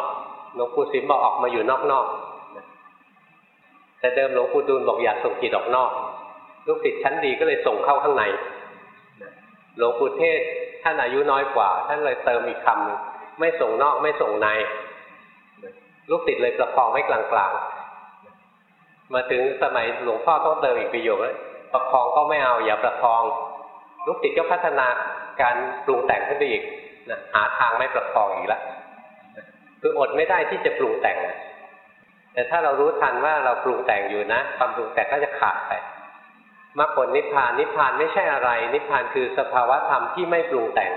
หลวงปู่สิมบอกออกมาอยู่นอกๆแต่เดิมหลวงปู่ดูลบอกอย่าส่งจิตออกนอกลูกศิษย์ชั้นดีก็เลยส่งเข้าข้างในหลวงปู่เทศท่านอายุน้อยกว่า ท่านเลยเติมอีกคำไม่ส่งนอกไม่ส่งในลูกศิษย์เลยประคองไว้กลางๆ มาถึงสมัยหลวงพ่อต้องเติมอีกประโยคประคองก็ไม่เอาอย่าประคอง ลูกศิษย์ก็พัฒนาการปรุงแต่งขึ้นไปอีกนะหาทางไม่ประคองอีกแล้ว คืออดไม่ได้ที่จะปรุงแต่ง แต่ถ้าเรารู้ทันว่าเราปรุงแต่งอยู่นะ ความปรุงแต่งก็จะขาดไปมรรคผลนิพพานนิพพานไม่ใช่อะไร นิพพานคือสภาวะธรรมที่ไม่ปรุงแต่ง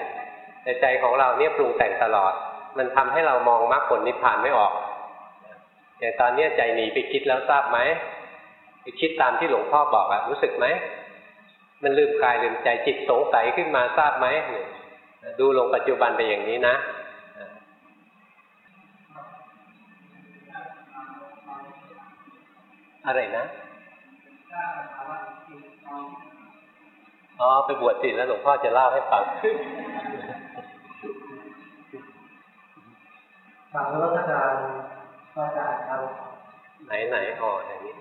แต่ใจของเราเนี่ยปรุงแต่งตลอด มันทำให้เรามองมรรคผลนิพพานไม่ออกอย่างตอนนี้ใจหนีไปคิดแล้วทราบไหมไปคิดตามที่หลวงพ่อบอกอะรู้สึกไหมมันลืมกายลืมใจจิตสงสัยขึ้นมาทราบไหมดูลงปัจจุบันไปอย่างนี้นะ อะไรนะอ๋อไปบวชสิแล้วหลวงพ่อจะเล่าให้ฟังฟังแล้วอาจารย์อาจารย์ครับไหนไหนอ๋ออย่างนี้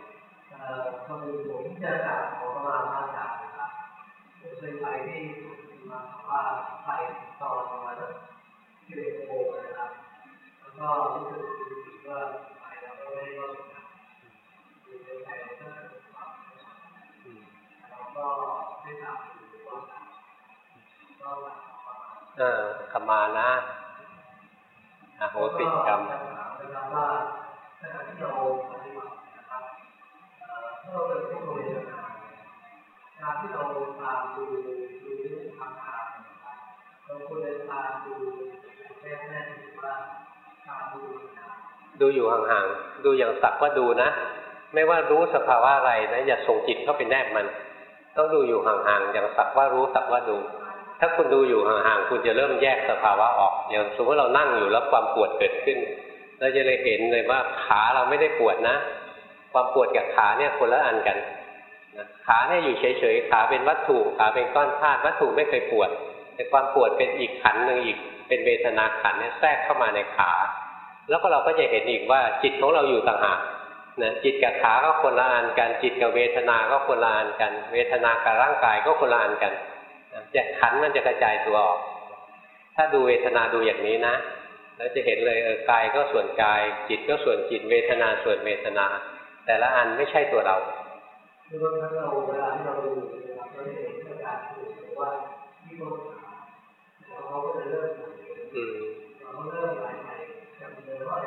เอ่อคนอื่นผมจะกราบขอประมาณอาจารย์นะครับผมเคยไปที่มาว่าไปตอนประมาณที่เด็กโงนะครับ แล้วก็รู้สึกว่าไปแล้วก็ไม่ได้ว่า คือเอยู่ว่าก็เอขมานะอโหสิกรรมว่าขณะที่เราปฏิบัติการที่เราตามดูดูเรื่องทางทางเราควรจะตามดูแน่แน่ว่าตามดูดูอยู่ห่างๆ ดูอย่างสักว่าดูนะ ไม่ว่ารู้สภาวะอะไรนะอย่าส่งจิตเข้าไปแนบมัน ต้องดูอยู่ห่างๆอย่างสักว่ารู้สักว่าดู ถ้าคุณดูอยู่ห่างๆคุณจะเริ่มแยกสภาวะออก อย่างสมมติเรานั่งอยู่แล้วความปวดเกิดขึ้น เราจะเลยเห็นเลยว่าขาเราไม่ได้ปวดนะ ความปวดกับขาเนี่ยคนละอันกันขาเนี่ยอยู่เฉยๆขาเป็นวัตถุขาเป็นก้อนธาตุวัตถุไม่เคยปวด แต่ความปวดเป็นอีกขันหนึ่งอีก เป็นเวทนาขันเนี่ยแทรกเข้ามาในขา แล้วก็เราก็จะเห็นอีกว่าจิตของเราอยู่ต่างหาก นะจิตกับขาก็คนละอันกัน จิตกับเวทนาก็คนละอันกัน เวทนากับร่างกายก็คนละอันกันจะขันมันจะกระจายตัวออก ถ้าดูเวทนาดูอย่างนี้นะแล้วจะเห็นเลยเออกายก็ส่วนกาย จิตก็ส่วนจิตเวทนาส่วนเวทนา แต่ละอันไม่ใช่ตัวเราคือบางครั้งเราเวลาที่เราดูเราจะเห็นการดูว่าที่ต้นขาเขาก็จะเริ่มอืมเราเริ่มไหลไปจำเลยว่า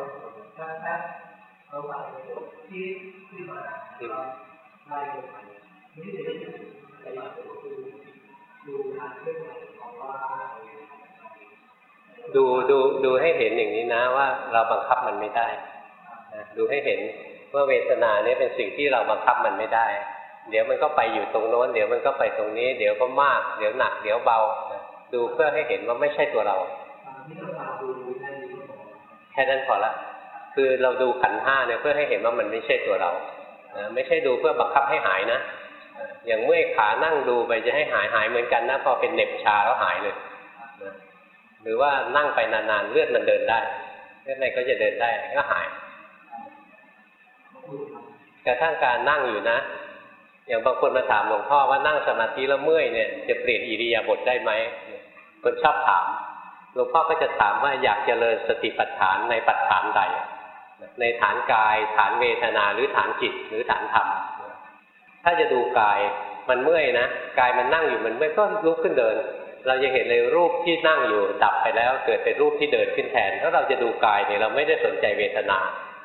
แป๊บแเราไปที่ที่มาได้ลงไปนี่เดี๋ยวไปดูดูดูดูให้เห็นอย่างนี้นะว่าเราบังคับมันไม่ได้ดูให้เห็นว่าเวทนาเนี่ยเป็นสิ่งที่เราบังคับมันไม่ได้ เดี๋ยวมันก็ไปอยู่ตรงโน้น เดี๋ยวมันก็ไปตรงนี้ เดี๋ยวก็มาก เดี๋ยวหนัก เดี๋ยวเบา ดูเพื่อให้เห็นว่าไม่ใช่ตัวเรา แค่นั้นพอละ คือเราดูขันห้าเนี่ยเพื่อให้เห็นว่ามันไม่ใช่ตัวเราไม่ใช่ดูเพื่อบังคับให้หายนะ อย่างเมื่อยขานั่งดูไปจะให้หายหายเหมือนกันนะพอเป็นเน็บชาแล้วหายเลยหรือว่านั่งไปนานๆเลือดมันเดินได้เลือดในก็จะเดินได้ก็หายกระทั่งการนั่งอยู่นะ อย่างบางคนมาถามหลวงพ่อว่านั่งสมาธิแล้วเมื่อยเนี่ยจะเปลี่ยนอิริยาบถได้ไหมคนชอบถามหลวงพ่อก็จะถามว่าอยากจเจริญสติปัฏฐานในปัฏฐานใด ในฐานกาย ฐานเวทนาหรือฐานจิตหรือฐานธรรมถ้าจะดูกายมันเมื่อยนะกายมันนั่งอยู่มันเมื่อยก็ลุกขึ้นเดิน เราจะเห็นเลยรูปที่นั่งอยู่ดับไปแล้ว เกิดเป็นรูปที่เดินขึ้นแทนถ้าเราจะดูกายเนี่ยเราไม่ได้สนใจเวทนา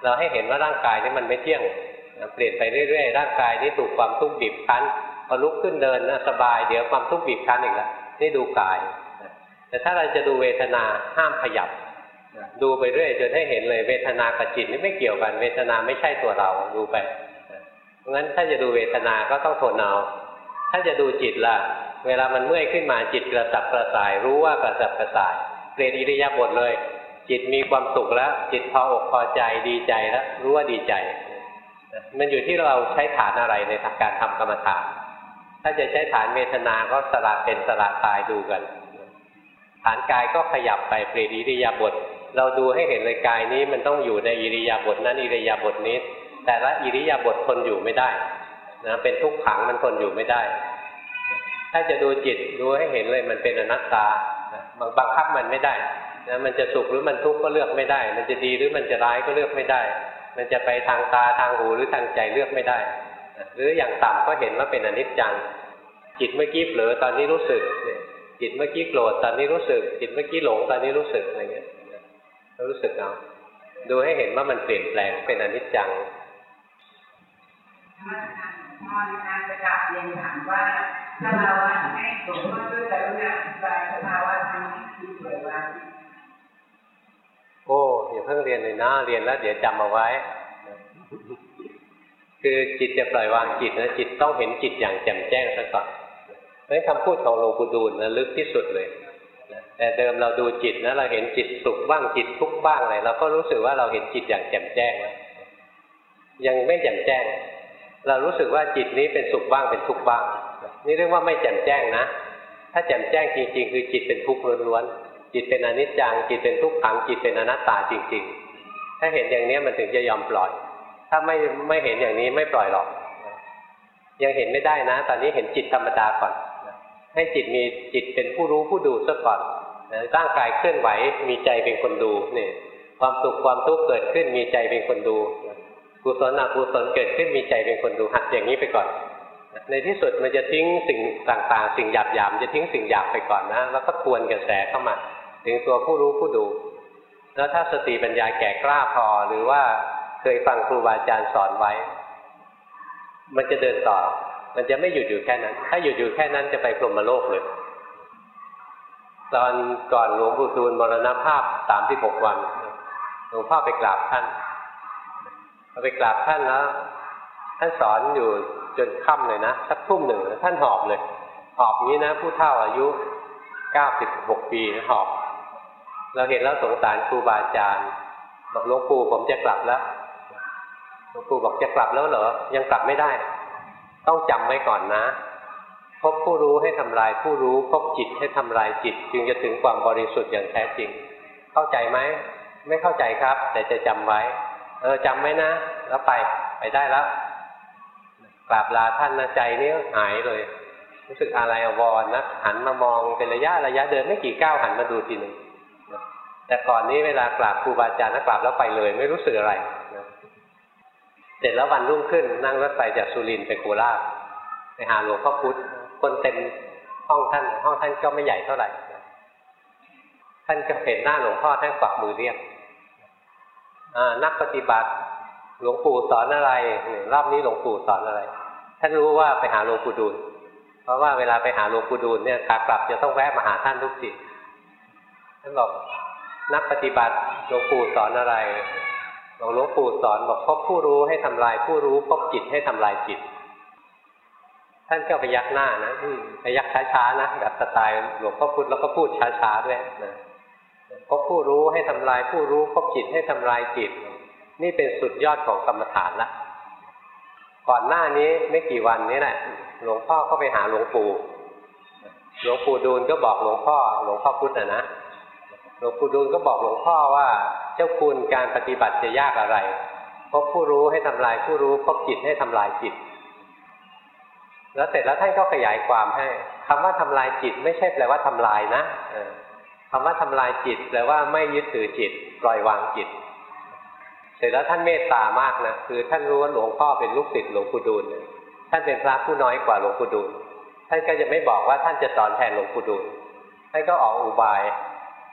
เราให้เห็นว่าร่างกายนี่มันไม่เที่ยงเปลี่ยนไปเรื่อยๆร่างกายนี้ถูกความทุกข์บีบคั้นพอลุกขึ้นเดินนะสบายเดี๋ยวความทุกข์บีบคั้นอีกแล้วนี่ดูกายแต่ถ้าเราจะดูเวทนาห้ามขยับ ดูไปเรื่อยจนให้เห็นเลยเวทนากับจิตนี่ไม่เกี่ยวกัน เวทนาไม่ใช่ตัวเราดูไปราะงั้นถ้าจะดูเวทนาก็ต้องทนเอาถ้าจะดูจิตล่ะ เวลามันเมื่อยขึ้นมาจิตกระสับกระส่าย รู้ว่ากระสับกระส่ายเปลี่ยนอิริยาบถเลย จิตมีความสุขแล้ว จิตพออกพอใจดีใจแล้วรู้ว่าดีใจ มันอยู่ที่เราใช้ฐานอะไรในทางการทำกรรมฐาน ถ้าจะใช้ฐานเวทนาก็สละเป็นสละตายดูกัน ฐานกายก็ขยับไปเปลี่ยนอิริยาบถเราดูให้เห็นเลยกายนี้มันต้องอยู่ในอิริยาบถนั้นอิริยาบถนี้ แต่ละอิริยาบถทนอยู่ไม่ได้นะเป็นทุกขังมันทนอยู่ไม่ได้ ถ้าจะดูจิตดูให้เห็นเลยมันเป็นอนัตตาบังคับมันไม่ได้นะมันจะสุขหรือมันทุกข์ก็เลือกไม่ได้ มันจะดีหรือมันจะร้ายก็เลือกไม่ได้ มันจะไปทางตาทางหูหรือทางใจเลือกไม่ได้ หรืออย่างต่ำก็เห็นว่าเป็นอนิจจังจิตเมื่อกี้เผลอตอนนี้รู้สึก จิตเมื่อกี้โกรธตอนนี้รู้สึก จิตเมื่อกี้หลงตอนนี้รู้สึกอะไรเงี้ยรู้สึกเอาดูให้เห็นว่ามันเปลี่ยนแปลงเป็นอนิจจังพ่อนะคะจะกลับเรียนถามว่าถ้าเราให้หลวงพ่อช่วยกรุณาอธิบายสภาวะทางจิตเกิดว่าโอ้อย่าเพิ่งเรียนเลยนะเรียนแล้ว เดี๋ยวจำเอาไว้ คือจิตจะปล่อยวางจิตนะจิตต้องเห็นจิตอย่างแจ่มแจ้งซะก่อน เพราะคำพูดของหลวงปู่ดูลนะลึกที่สุดเลยแต่เดิมเราดูจิตนะเราเห็นจิตสุขบ้างจิตทุกข์บ้างอะไรเราก็รู้สึกว่าเราเห็นจิตอย่างแจ่มแจ้งแล้วยังไม่แจ่มแจ้ง เรารู้สึกว่าจิตนี้เป็นสุขบ้างเป็นทุกข์บ้าง นี่เรียกว่าไม่แจ่มแจ้งนะ ถ้าแจ่มแจ้งจริงๆ คือจิตเป็นทุกข์ล้วนๆจิตเป็นอนิจจังจิตเป็นทุกขังจิตเป็นอนัตตาจริง ๆ ถ้าเห็นอย่างนี้มันถึงจะยอมปล่อย ถ้าไม่ไม่เห็นอย่างนี้ไม่ปล่อยหรอก ยังเห็นไม่ได้นะ ตอนนี้เห็นจิตธรรมดาก่อน ให้จิตมีจิตเป็นผู้รู้ผู้ดูซะก่อนร่างกายเคลื่อนไหวมีใจเป็นคนดูนี่ความสุขความทุกข์เกิดขึ้นมีใจเป็นคนดูกุศลอกุศลเกิดขึ้นมีใจเป็นคนดูหัดอย่างนี้ไปก่อน ในที่สุดมันจะทิ้งสิ่งต่างๆ สิ่งหยาบๆจะทิ้งสิ่งหยาบไปก่อนนะ แล้วก็ทวนกระแสเข้ามา ถึงตัวผู้รู้ผู้ดู แล้วถ้าสติปัญญาแก่กล้าพอหรือว่าเคยฟังครูบาอาจารย์สอนไว้ มันจะเดินต่อ มันจะไม่หยุดอยู่แค่นั้น ถ้าหยุดอยู่แค่นั้นจะไปพรหมโลกเลย ตอนก่อนหลวงปู่ดูลมรณภาพสามที่หกวันหลวงพ่อไปกราบท่านไปกราบท่านแล้วท่านสอนอยู่จนค่ำเลยนะสักทุ่มหนึ่งท่านหอบเลยหอบนี้นะ ผู้เฒ่าอายุเก้าสิบหกปีหอบ เราเห็นแล้วสงสารครูบาอาจารย์บอกหลวงปู่ผมจะกลับแล้วหลวงปู่บอกจะกลับแล้วเหรอยังกลับไม่ได้ ต้องจำไว้ก่อนนะ พบผู้รู้ให้ทำลายผู้รู้ พบจิตให้ทำลายจิต จึงจะถึงความบริสุทธิ์อย่างแท้จริง เข้าใจไหม ไม่เข้าใจครับ แต่จะจำไว้ เออจำไว้นะ แล้วไปไปได้แล้วกราบลาท่านนะใจนี่หายเลย รู้สึกอะไรอววรนะหันมามองเป็นระยะระยะเดินไม่กี่ก้าวหันมาดูทีหนึ่งแต่ก่อนนี้เวลากราบครูบาอาจารย์นะกราบแล้วไปเลย ไม่รู้สึกอะไร เสร็จแล้ววันรุ่งขึ้น นั่งรถไฟจากสุรินไปโคราชไปหาหลวงพ่อพุธคนเต็มห้องท่านห้องท่านก็ไม่ใหญ่เท่าไหร่ ท่านก็เห็นหน้าหลวงพ่อท่านกวักมือเรียกนักปฏิบัติหลวงปู่สอนอะไรรอบนี้หลวงปู่สอนอะไร ท่านรู้ว่าไปหาหลวงปู่ดูลเพราะว่าเวลาไปหาหลวงปู่ดูลเนี่ยขากลับจะต้องแวะมาหาท่านทุกทีท่านบอกนักปฏิบัติหลวงปู่สอนอะไร หลวงปู่สอนบอกพบผู้รู้ให้ทำลายผู้รู้พบจิตให้ทำลายจิต ท่านก็ไปยักหน้านะไปยักช้าๆนะแบบสไตล์หลวงพ่อพุธแล้วก็พูดช้าๆด้วยนะพบผู้รู้ให้ทำลายผู้รู้พบจิตให้ทำลายจิต นี่เป็นสุดยอดของกรรมฐานละก่อนหน้านี้ไม่กี่วันนี้แหละหลวงพ่อก็ไปหาหลวงปู่หลวงปู่ดูลก็บอกหลวงพ่อหลวงพ่อพุทธนะนะ หลวงปู่ดูลก็บอกหลวงพ่อว่าเจ้าคุณการปฏิบัติจะยากอะไรพบผู้รู้ให้ทำลายผู้รู้พบจิตให้ทำลายจิต แล้วเสร็จแล้วท่านก็ขยายความให้คำว่าทำลายจิต ไม่ใช่แปลว่าทำลายนะคำว่าทำลายจิตแปลว่าไม่ยึดถือจิต ปล่อยวางจิต เสร็จแล้วท่านเมตตามากนะคือท่านรู้ว่าหลวงพ่อเป็นลูกศิษย์หลวงปู่ดูลท่านเป็นพระผู้น้อยกว่าหลวงปู่ดูลท่านก็จะไม่บอกว่าท่านจะสอนแทนหลวงปู่ดูลท่านก็ออกอุบาย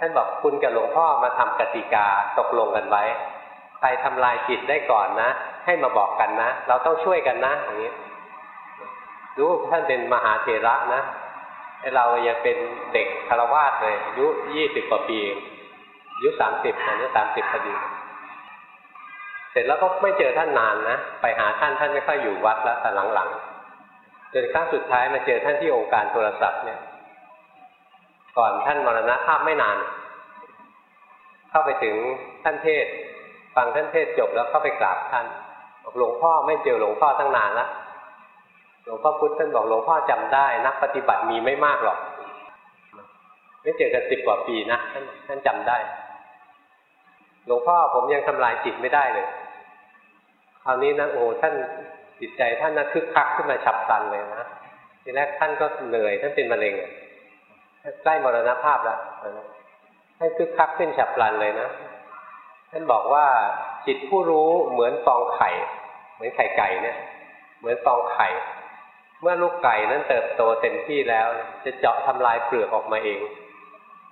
ท่านบอกคุณกับหลวงพ่อมาทำกติกาตกลงกันไว้ ใครทำลายจิตได้ก่อนนะ ให้มาบอกกันนะ เราต้องช่วยกันนะอย่างนี้รู้ท่านเป็นมหาเถระนะเรายังเป็นเด็กคารวาสเลยอายุยี่สิบกว่าปีอายุสามสิบตอนนี้สามสิบพอดี เสร็จแล้วก็ไม่เจอท่านนานนะ ไปหาท่านท่านไม่ค่อยอยู่วัดแล้วแต่หลังๆจนครั้งสุดท้ายมาเจอท่านที่องค์การโทรศัพท์เนี่ย ก่อนท่านมรณภาพไม่นาน เข้าไปถึงท่านเทศ ฟังท่านเทศจบแล้วเข้าไปกราบท่านบอกหลวงพ่อไม่เจอหลวงพ่อตั้งนานแล้วหลวงพ่อพุธท่านบอกหลวงพ่อจำได้ นักปฏิบัติมีไม่มากหรอก ไม่เจอกันสิบกว่าปีนะท่านท่านจำได้ หลวงพ่อผมยังทำลายจิตไม่ได้เลยคราวนี้นะโอ้ท่านจิตใจท่านนะคึกคักขึ้นมาฉับพลันเลยนะทีแรกท่านก็เหนื่อยท่านเป็นมะเร็ง ใกล้มรณภาพแล้วท่านคึกคักขึ้นฉับพลันเลยนะท่านบอกว่าจิตผู้รู้เหมือนฟองไข่ เหมือนไข่ไก่เนี่ย เหมือนฟองไข่ เมื่อลูกไก่นั้นเติบโตเต็มที่แล้ว จะเจาะทำลายเปลือกออกมาเอง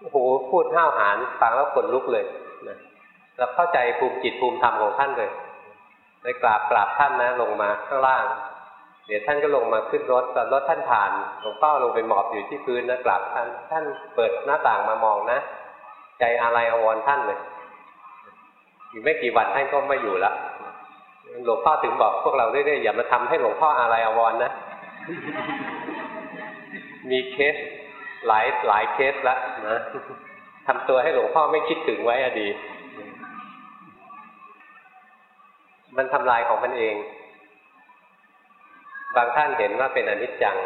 โอ้โหพูดห้าวหาญฟังแล้วขนลุกเลยนะเราเข้าใจภูมิจิตภูมิธรรมของท่านเลยไปกราบกราบท่านนะ ลงมาข้างล่าง ดี๋ยวท่านก็ลงมาขึ้นรถตอนรถท่านผ่านหลวงพ่อลงไปหมอบอยู่ที่พื้นนะกราบท่านท่านเปิดหน้าต่างมามองนะ ใจอะไรอววรท่านเลยอีกไม่กี่วันท่านก็ไม่อยู่ละหลวงพ่อถึงบอกพวกเราเรื่อยๆอย่ามาทำให้หลวงพ่ออะไรอววรนะ มีเคสหลายหลายเคสละนะทำตัวให้หลวงพ่อไม่คิดถึงไว้อดีมันทำลายของมันเอง บางท่านเห็นว่าเป็นอนิจจัง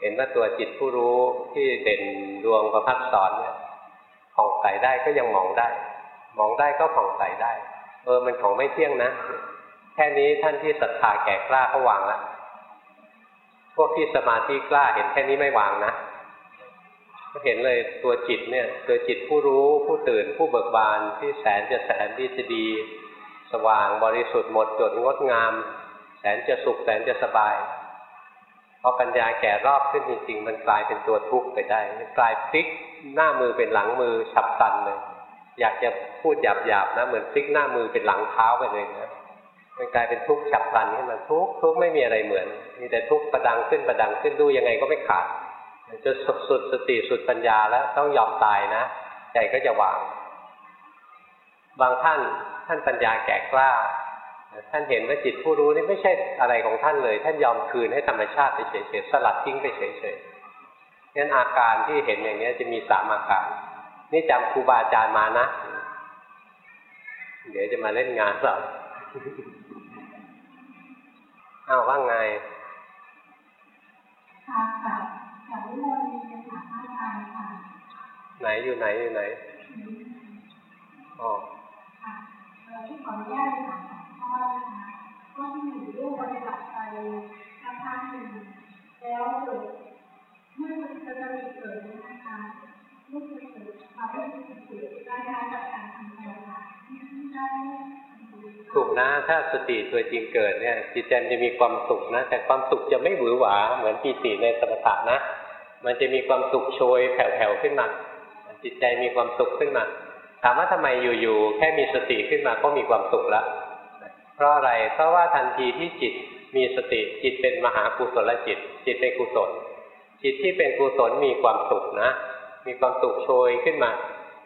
เห็นว่าตัวจิตผู้รู้ที่เด่นดวงประพัดสอนเนี่ยผ่องใสได้ก็ยังมองได้ มองได้ก็ผ่องใสได้ เออมันของไม่เที่ยงนะ แค่นี้ท่านที่ศรัทธาแก่กล้าเขาวางแล้วพวกที่สมาธิกล้าเห็นแค่นี้ไม่วางนะก็เห็นเลยตัวจิตเนี่ย ตัวจิตผู้รู้ผู้ตื่นผู้เบิกบานที่แสนจะแสนที่จะดี สว่างบริสุทธิ์หมดจดงดงาม แสนจะสุขแสนจะสบายพอปัญญาแก่รอบขึ้นจริง ๆ มันกลายเป็นตัวทุกข์ไปได้กลายพลิกหน้ามือเป็นหลังมือฉับพลันเลย อยากจะพูดหยาบๆนะเหมือนพลิกหน้ามือเป็นหลังเท้าไปเลยนะมันกลายเป็นทุกข์ฉับพลันขึ้นมาทุกข์ทุกข์ไม่มีอะไรเหมือน มีแต่ทุกข์ประดังขึ้นประดังขึ้นดูยังไงก็ไม่ขาดจะสุดสติสุดปัญญาแล้วต้องยอมตายนะใจก็จะวาง บางท่านท่านปัญญาแก่กล้า ท่านเห็นว่าจิตผู้รู้นี่ไม่ใช่อะไรของท่านเลย ท่านยอมคืนให้ธรรมชาติไปเฉยๆสลัดทิ้งไปเฉยๆงั้นอาการที่เห็นอย่างนี้จะมีสามอาการ นี่จำครูบาอาจารย์มานะ เดี๋ยวจะมาเล่นงานเราอ้าวว่าไงค่ะค่ะค่ะวิโมลีจะถามอาจารย์ค่ะไหนอยู่ไหนอยู่ไหนอ๋อค่ะเอ่อที่ขออนุญาตถามสอง ข้อนะคะก็ที่หนึ่งลูกปฏิบัติไปสักพักหนึ่งแล้วเกิดเมื่อมันจะจะมีเกิดนะคะลูกจะเกิดความรู้สึกเกิดได้ได้จากการทำงานค่ะที่ได้ถูกนะถ้าสติตัวจริงเกิดเนี่ยจิตใจจะมีความสุขนะ แต่ความสุขจะไม่หวือหวา เหมือนปีติในสมถะนะ มันจะมีความสุขโชยแผ่วๆขึ้นมาจิตใจมีความสุขขึ้นมาถามว่าทำไมอยู่ๆแค่มีสติขึ้นมาก็มีความสุขแล้ว ราะอะไร เพราะว่าทันทีที่จิตมีสติจิตเป็นมหากุศลจิต จิตเป็นกุศล จิตที่เป็นกุศลมีความสุขนะ มีความสุขโชยขึ้นมา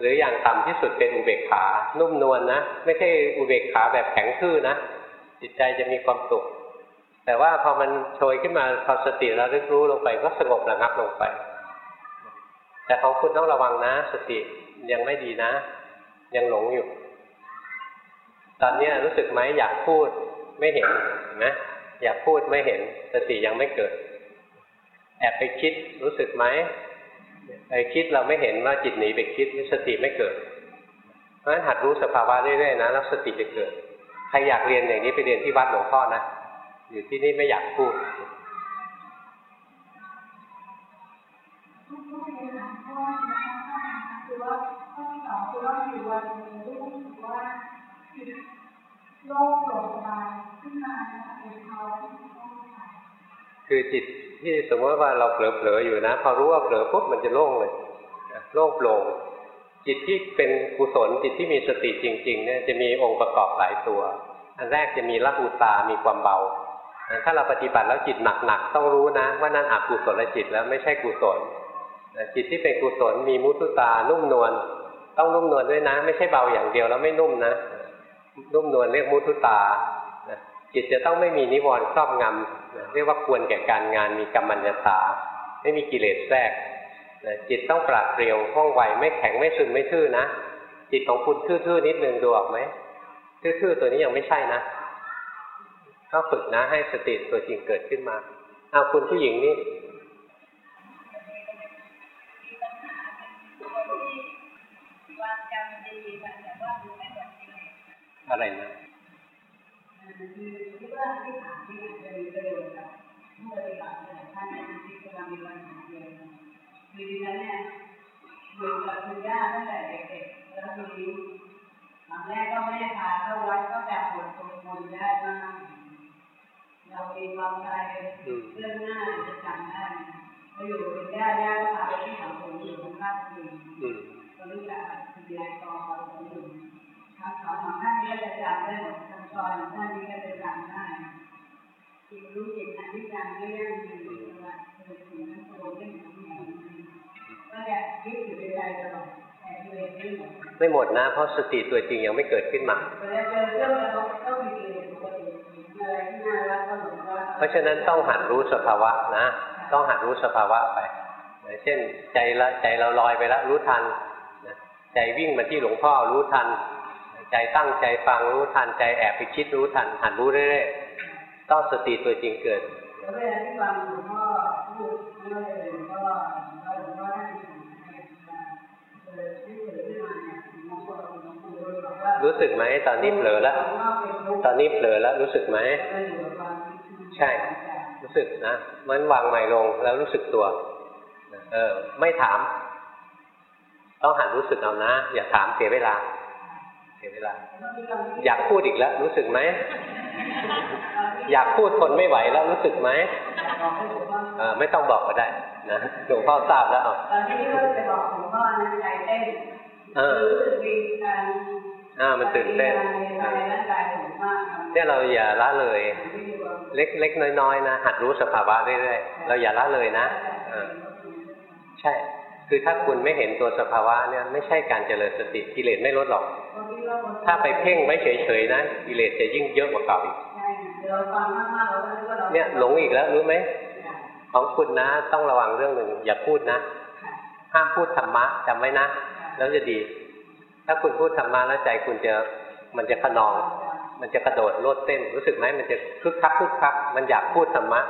หรืออย่างต่ำที่สุดเป็นอุเบกขา นุ่มนวลนะไม่ใช่อุเบกขาแบบแข็งทื่อนะ จิตใจจะมีความสุข แต่ว่าพอมันโชยขึ้นมาพอสติระลึกรู้ลงไปก็สงบระงับลงไป แต่ของคุณต้องระวังนะ สติยังไม่ดีนะ ยังหลงอยู่ ตอนนี้รู้สึกไหมอยากพูดไม่เห็นนะอยากพูดไม่เห็นสติยังไม่เกิด แอบไปคิดรู้สึกไหมไปคิดเราไม่เห็นว่าจิตหนีไปคิดสติไม่เกิด เพราะฉะนั้นหัดรู้สภาวะเรื่อยๆนะแล้วสติจะเกิด ใครอยากเรียนอย่างนี้ไปเรียนที่วัดหลวงพ่อนะอยู่ที่นี่ไม่อยากพูดคือว่าข้อที่สองคือว่าอยู่วันนึ่งรู้สึกว่าจิต โล่งโปร่งสบายขึ้นมาเป็นเขาคือจิตที่สมมติว่าเราเผลอๆอยู่นะ พอรู้ว่าเผลอปุ๊บมันจะโล่งเลยโล่งโปร่งจิตที่เป็นกุศลจิตที่มีสติจริง ๆ เนี่ยจะมีองค์ประกอบหลายตัว อันแรกจะมีละหูตามีความเบา ถ้าเราปฏิบัติแล้วจิตหนักๆต้องรู้นะ ว่านั่นอกุศลจิตแล้วไม่ใช่กุศลจิตที่เป็นกุศลมีมุทุตานุ่มนวลต้องนุ่มนวลด้วยนะ ไม่ใช่เบาอย่างเดียวแล้วไม่นุ่มนะ นุ่มนวลเรียกมุทุตาจิตจะต้องไม่มีนิวรณ์ครอบงำเรียกว่าควรแก่การงานมีกรรมัญญาตา ไม่มีกิเลสแทรกจิตต้องปราดเปรียวว่องไวไม่แข็งไม่ซึมไม่ทื่อนะ จิตของคุณทื่อๆนิดนึงดูออกไหมทื่อๆตัวนี้ยังไม่ใช่นะต้องฝึกนะให้สติตัวจริงเกิดขึ้นมาเอาคุณผู้หญิงนี่ ลังมีปัญหาเดียวกันคือดิฉันเนี่ยอยู่กับคุณย่าตั้งแต่เด็กๆแล้วทีนี้ตอนแรกก็ไม่ได้พาเข้าวัดก็แบบปวดตรงบนได้มากเราเองความใจเรื่องหน้าจะจำได้พออยู่กับย่าย่าก็พาไปที่สังคมอยู่ข้ามคืนอืมก็รู้จักคุณยายตองเราคนอยู่ คำสอนของท่านนี้ก็จะจำได้หมดคำสอนของท่านนี้ก็จะจำได้จิตรู้จิตอนิจจังไม่ยั่งยืนว่าเกิดสิ่งนั้นโตขึ้นของแห่งก็จะยึดอยู่ในใจตลอดแต่ตัวเองไม่หมดไม่หมดนะ เพราะสติตัวจริงยังไม่เกิดขึ้นมาเวลาเจอเรื่องแล้วต้องมีกิเลสปกติอะไรที่น่ารักก็หลงรักเพราะฉะนั้นต้องหัดรู้สภาวะนะ ต้องหัดรู้สภาวะไปเช่นใจละใจเราลอยไปแล้วรู้ทัน ใจวิ่งมาที่หลวงพ่อรู้ทัน ใจตั้งใจฟังรู้ทันใจแอบไปคิดรู้ทันหัดรู้เรื่อยๆต้องสติตัวจริงเกิดแล้วเวลาที่ฟังหลวงพ่อพูดเป็นหลวงพ่องอหลวงพ่อท่านที่สั่งให้เออที่เกิดขึ้นมาเนี่ยหลวงพ่อหลวงปู่บอกว่ารู้สึกไหมตอนนี้เผลอแล้ว ตอนนี้เผลอแล้วรู้สึกไหมใช่ รู้สึกนะมันวางใหม่ลงแล้วรู้สึกตัว เออ ไม่ถาม ต้องหัดรู้สึกเอานะ อย่าถามเสียเวลา สียเวลา อยากพูดอีกแล้ว รู้สึกไหม อยากพูดทนไม่ไหวแล้วรู้สึกไหมเออไม่ต้องบอกก็ได้นะหลวงพ่อทราบแล้วเอาตอนที่เขาจะบอกหลวงพ่อนั้นใจเต้นเออรู้สึกมีการอ่ามันตื่นเต้นในร่างกายผมมากเนี่ยเราอย่าละเลย เล็กเล็กน้อยๆนะหัดรู้สภาวะเรื่อยๆเราอย่าละเลยนะเออใช่ คือถ้าคุณไม่เห็นตัวสภาวะเนี่ยไม่ใช่การเจริญสติกิเลสไม่ลดหรอก ถ้าไปเพ่งไว้เฉยๆนะกิเลสจะยิ่งเยอะกว่าเก่าอีกเราฟังมากๆเราก็รู้ว่าเราเนี่ยหลงอีกแล้วรู้ไหมของคุณนะต้องระวังเรื่องหนึ่งอย่าพูดนะ ห้ามพูดธรรมะจำไว้นะ แล้วจะดี ถ้าคุณพูดธรรมะแล้วใจคุณจะมันจะขนอง มันจะกระโดดโลดเต้นรู้สึกไหมมันจะคึกคักคึกคักมันอยากพูดธรรมะ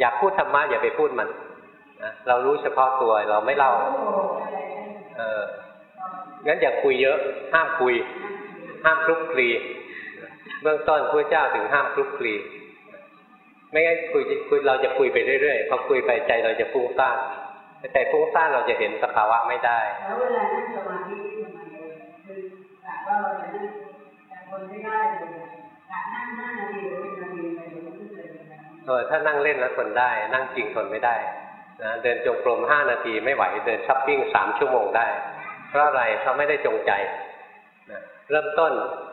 อยากพูดธรรมะอย่าไปพูดมัน นะเรารู้เฉพาะตัวเราไม่เล่า เอองั้นอย่าคุยเยอะ ห้ามคุย ห้ามคลุกคลี เบื้องต้นพระเจ้าถึงห้ามคลุกคลี ไม่งั้นคุยคุยเราจะคุยไปเรื่อยๆ พอคุยไปใจเราจะฟุ้งซ่านใจฟุ้งซ่านเราจะเห็นสภาวะไม่ได้ แล้วเวลานั่งสมาธิทำไมคือแบบว่าเราจะนั่งแต่คนไม่ได้เลยการนั่งห้านาทีหรือเป็นนาทีอะไรเราไม่เคยเลยนะเออถ้านั่งเล่นแล้วทนได้ นั่งจริงทนไม่ได้ นะเดินจงกรมห้านาทีไม่ไหวเดินช้อปปิ้งสามชั่วโมงได้ เพราะอะไรเพราะไม่ได้จงใจนะเริ่มต้น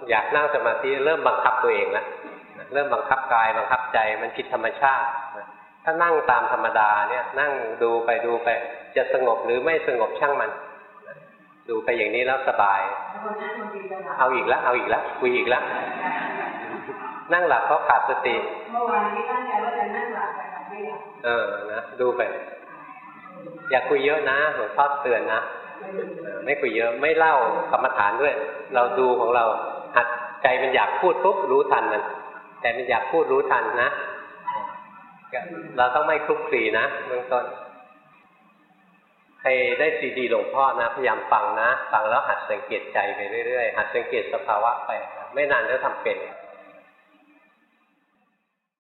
อยากนั่งสมาธิเริ่มบังคับตัวเองแล้วนะเริ่มบังคับกายบังคับใจมันผิดธรรมชาตินะถ้านั่งตามธรรมดาเนี่ยนั่งดูไปดูไป จะสงบหรือไม่สงบช่างมันนะดูไปอย่างนี้แล้วสบายแล้วคนนั่งคนดีจะหลับเอาอีกแล้ว เอาอีกแล้ว คุยอีกแล้ว นั่งหลับเพราะขาดสติ เมื่อวานนี้ตั้งใจว่าจะนั่งหลับแต่กลับไม่หลับ เออ นะ ดูไป อย่าคุยเยอะนะหลวงพ่อเตือนนะไม่คุยเยอะไม่เล่ากรรมฐานด้วย เราดูของเราหัดใจมันอยากพูดปุ๊บรู้ทันมันใจมันอยากพูดรู้ทันนะเราต้องไม่คลุกคลีนะเบื้องต้นใครได้ซีดีหลวงพ่อนะพยายามฟังนะ ฟังแล้วหัดสังเกตใจไปเรื่อยๆหัดสังเกตสภาวะไป ไม่นานก็ทำเป็น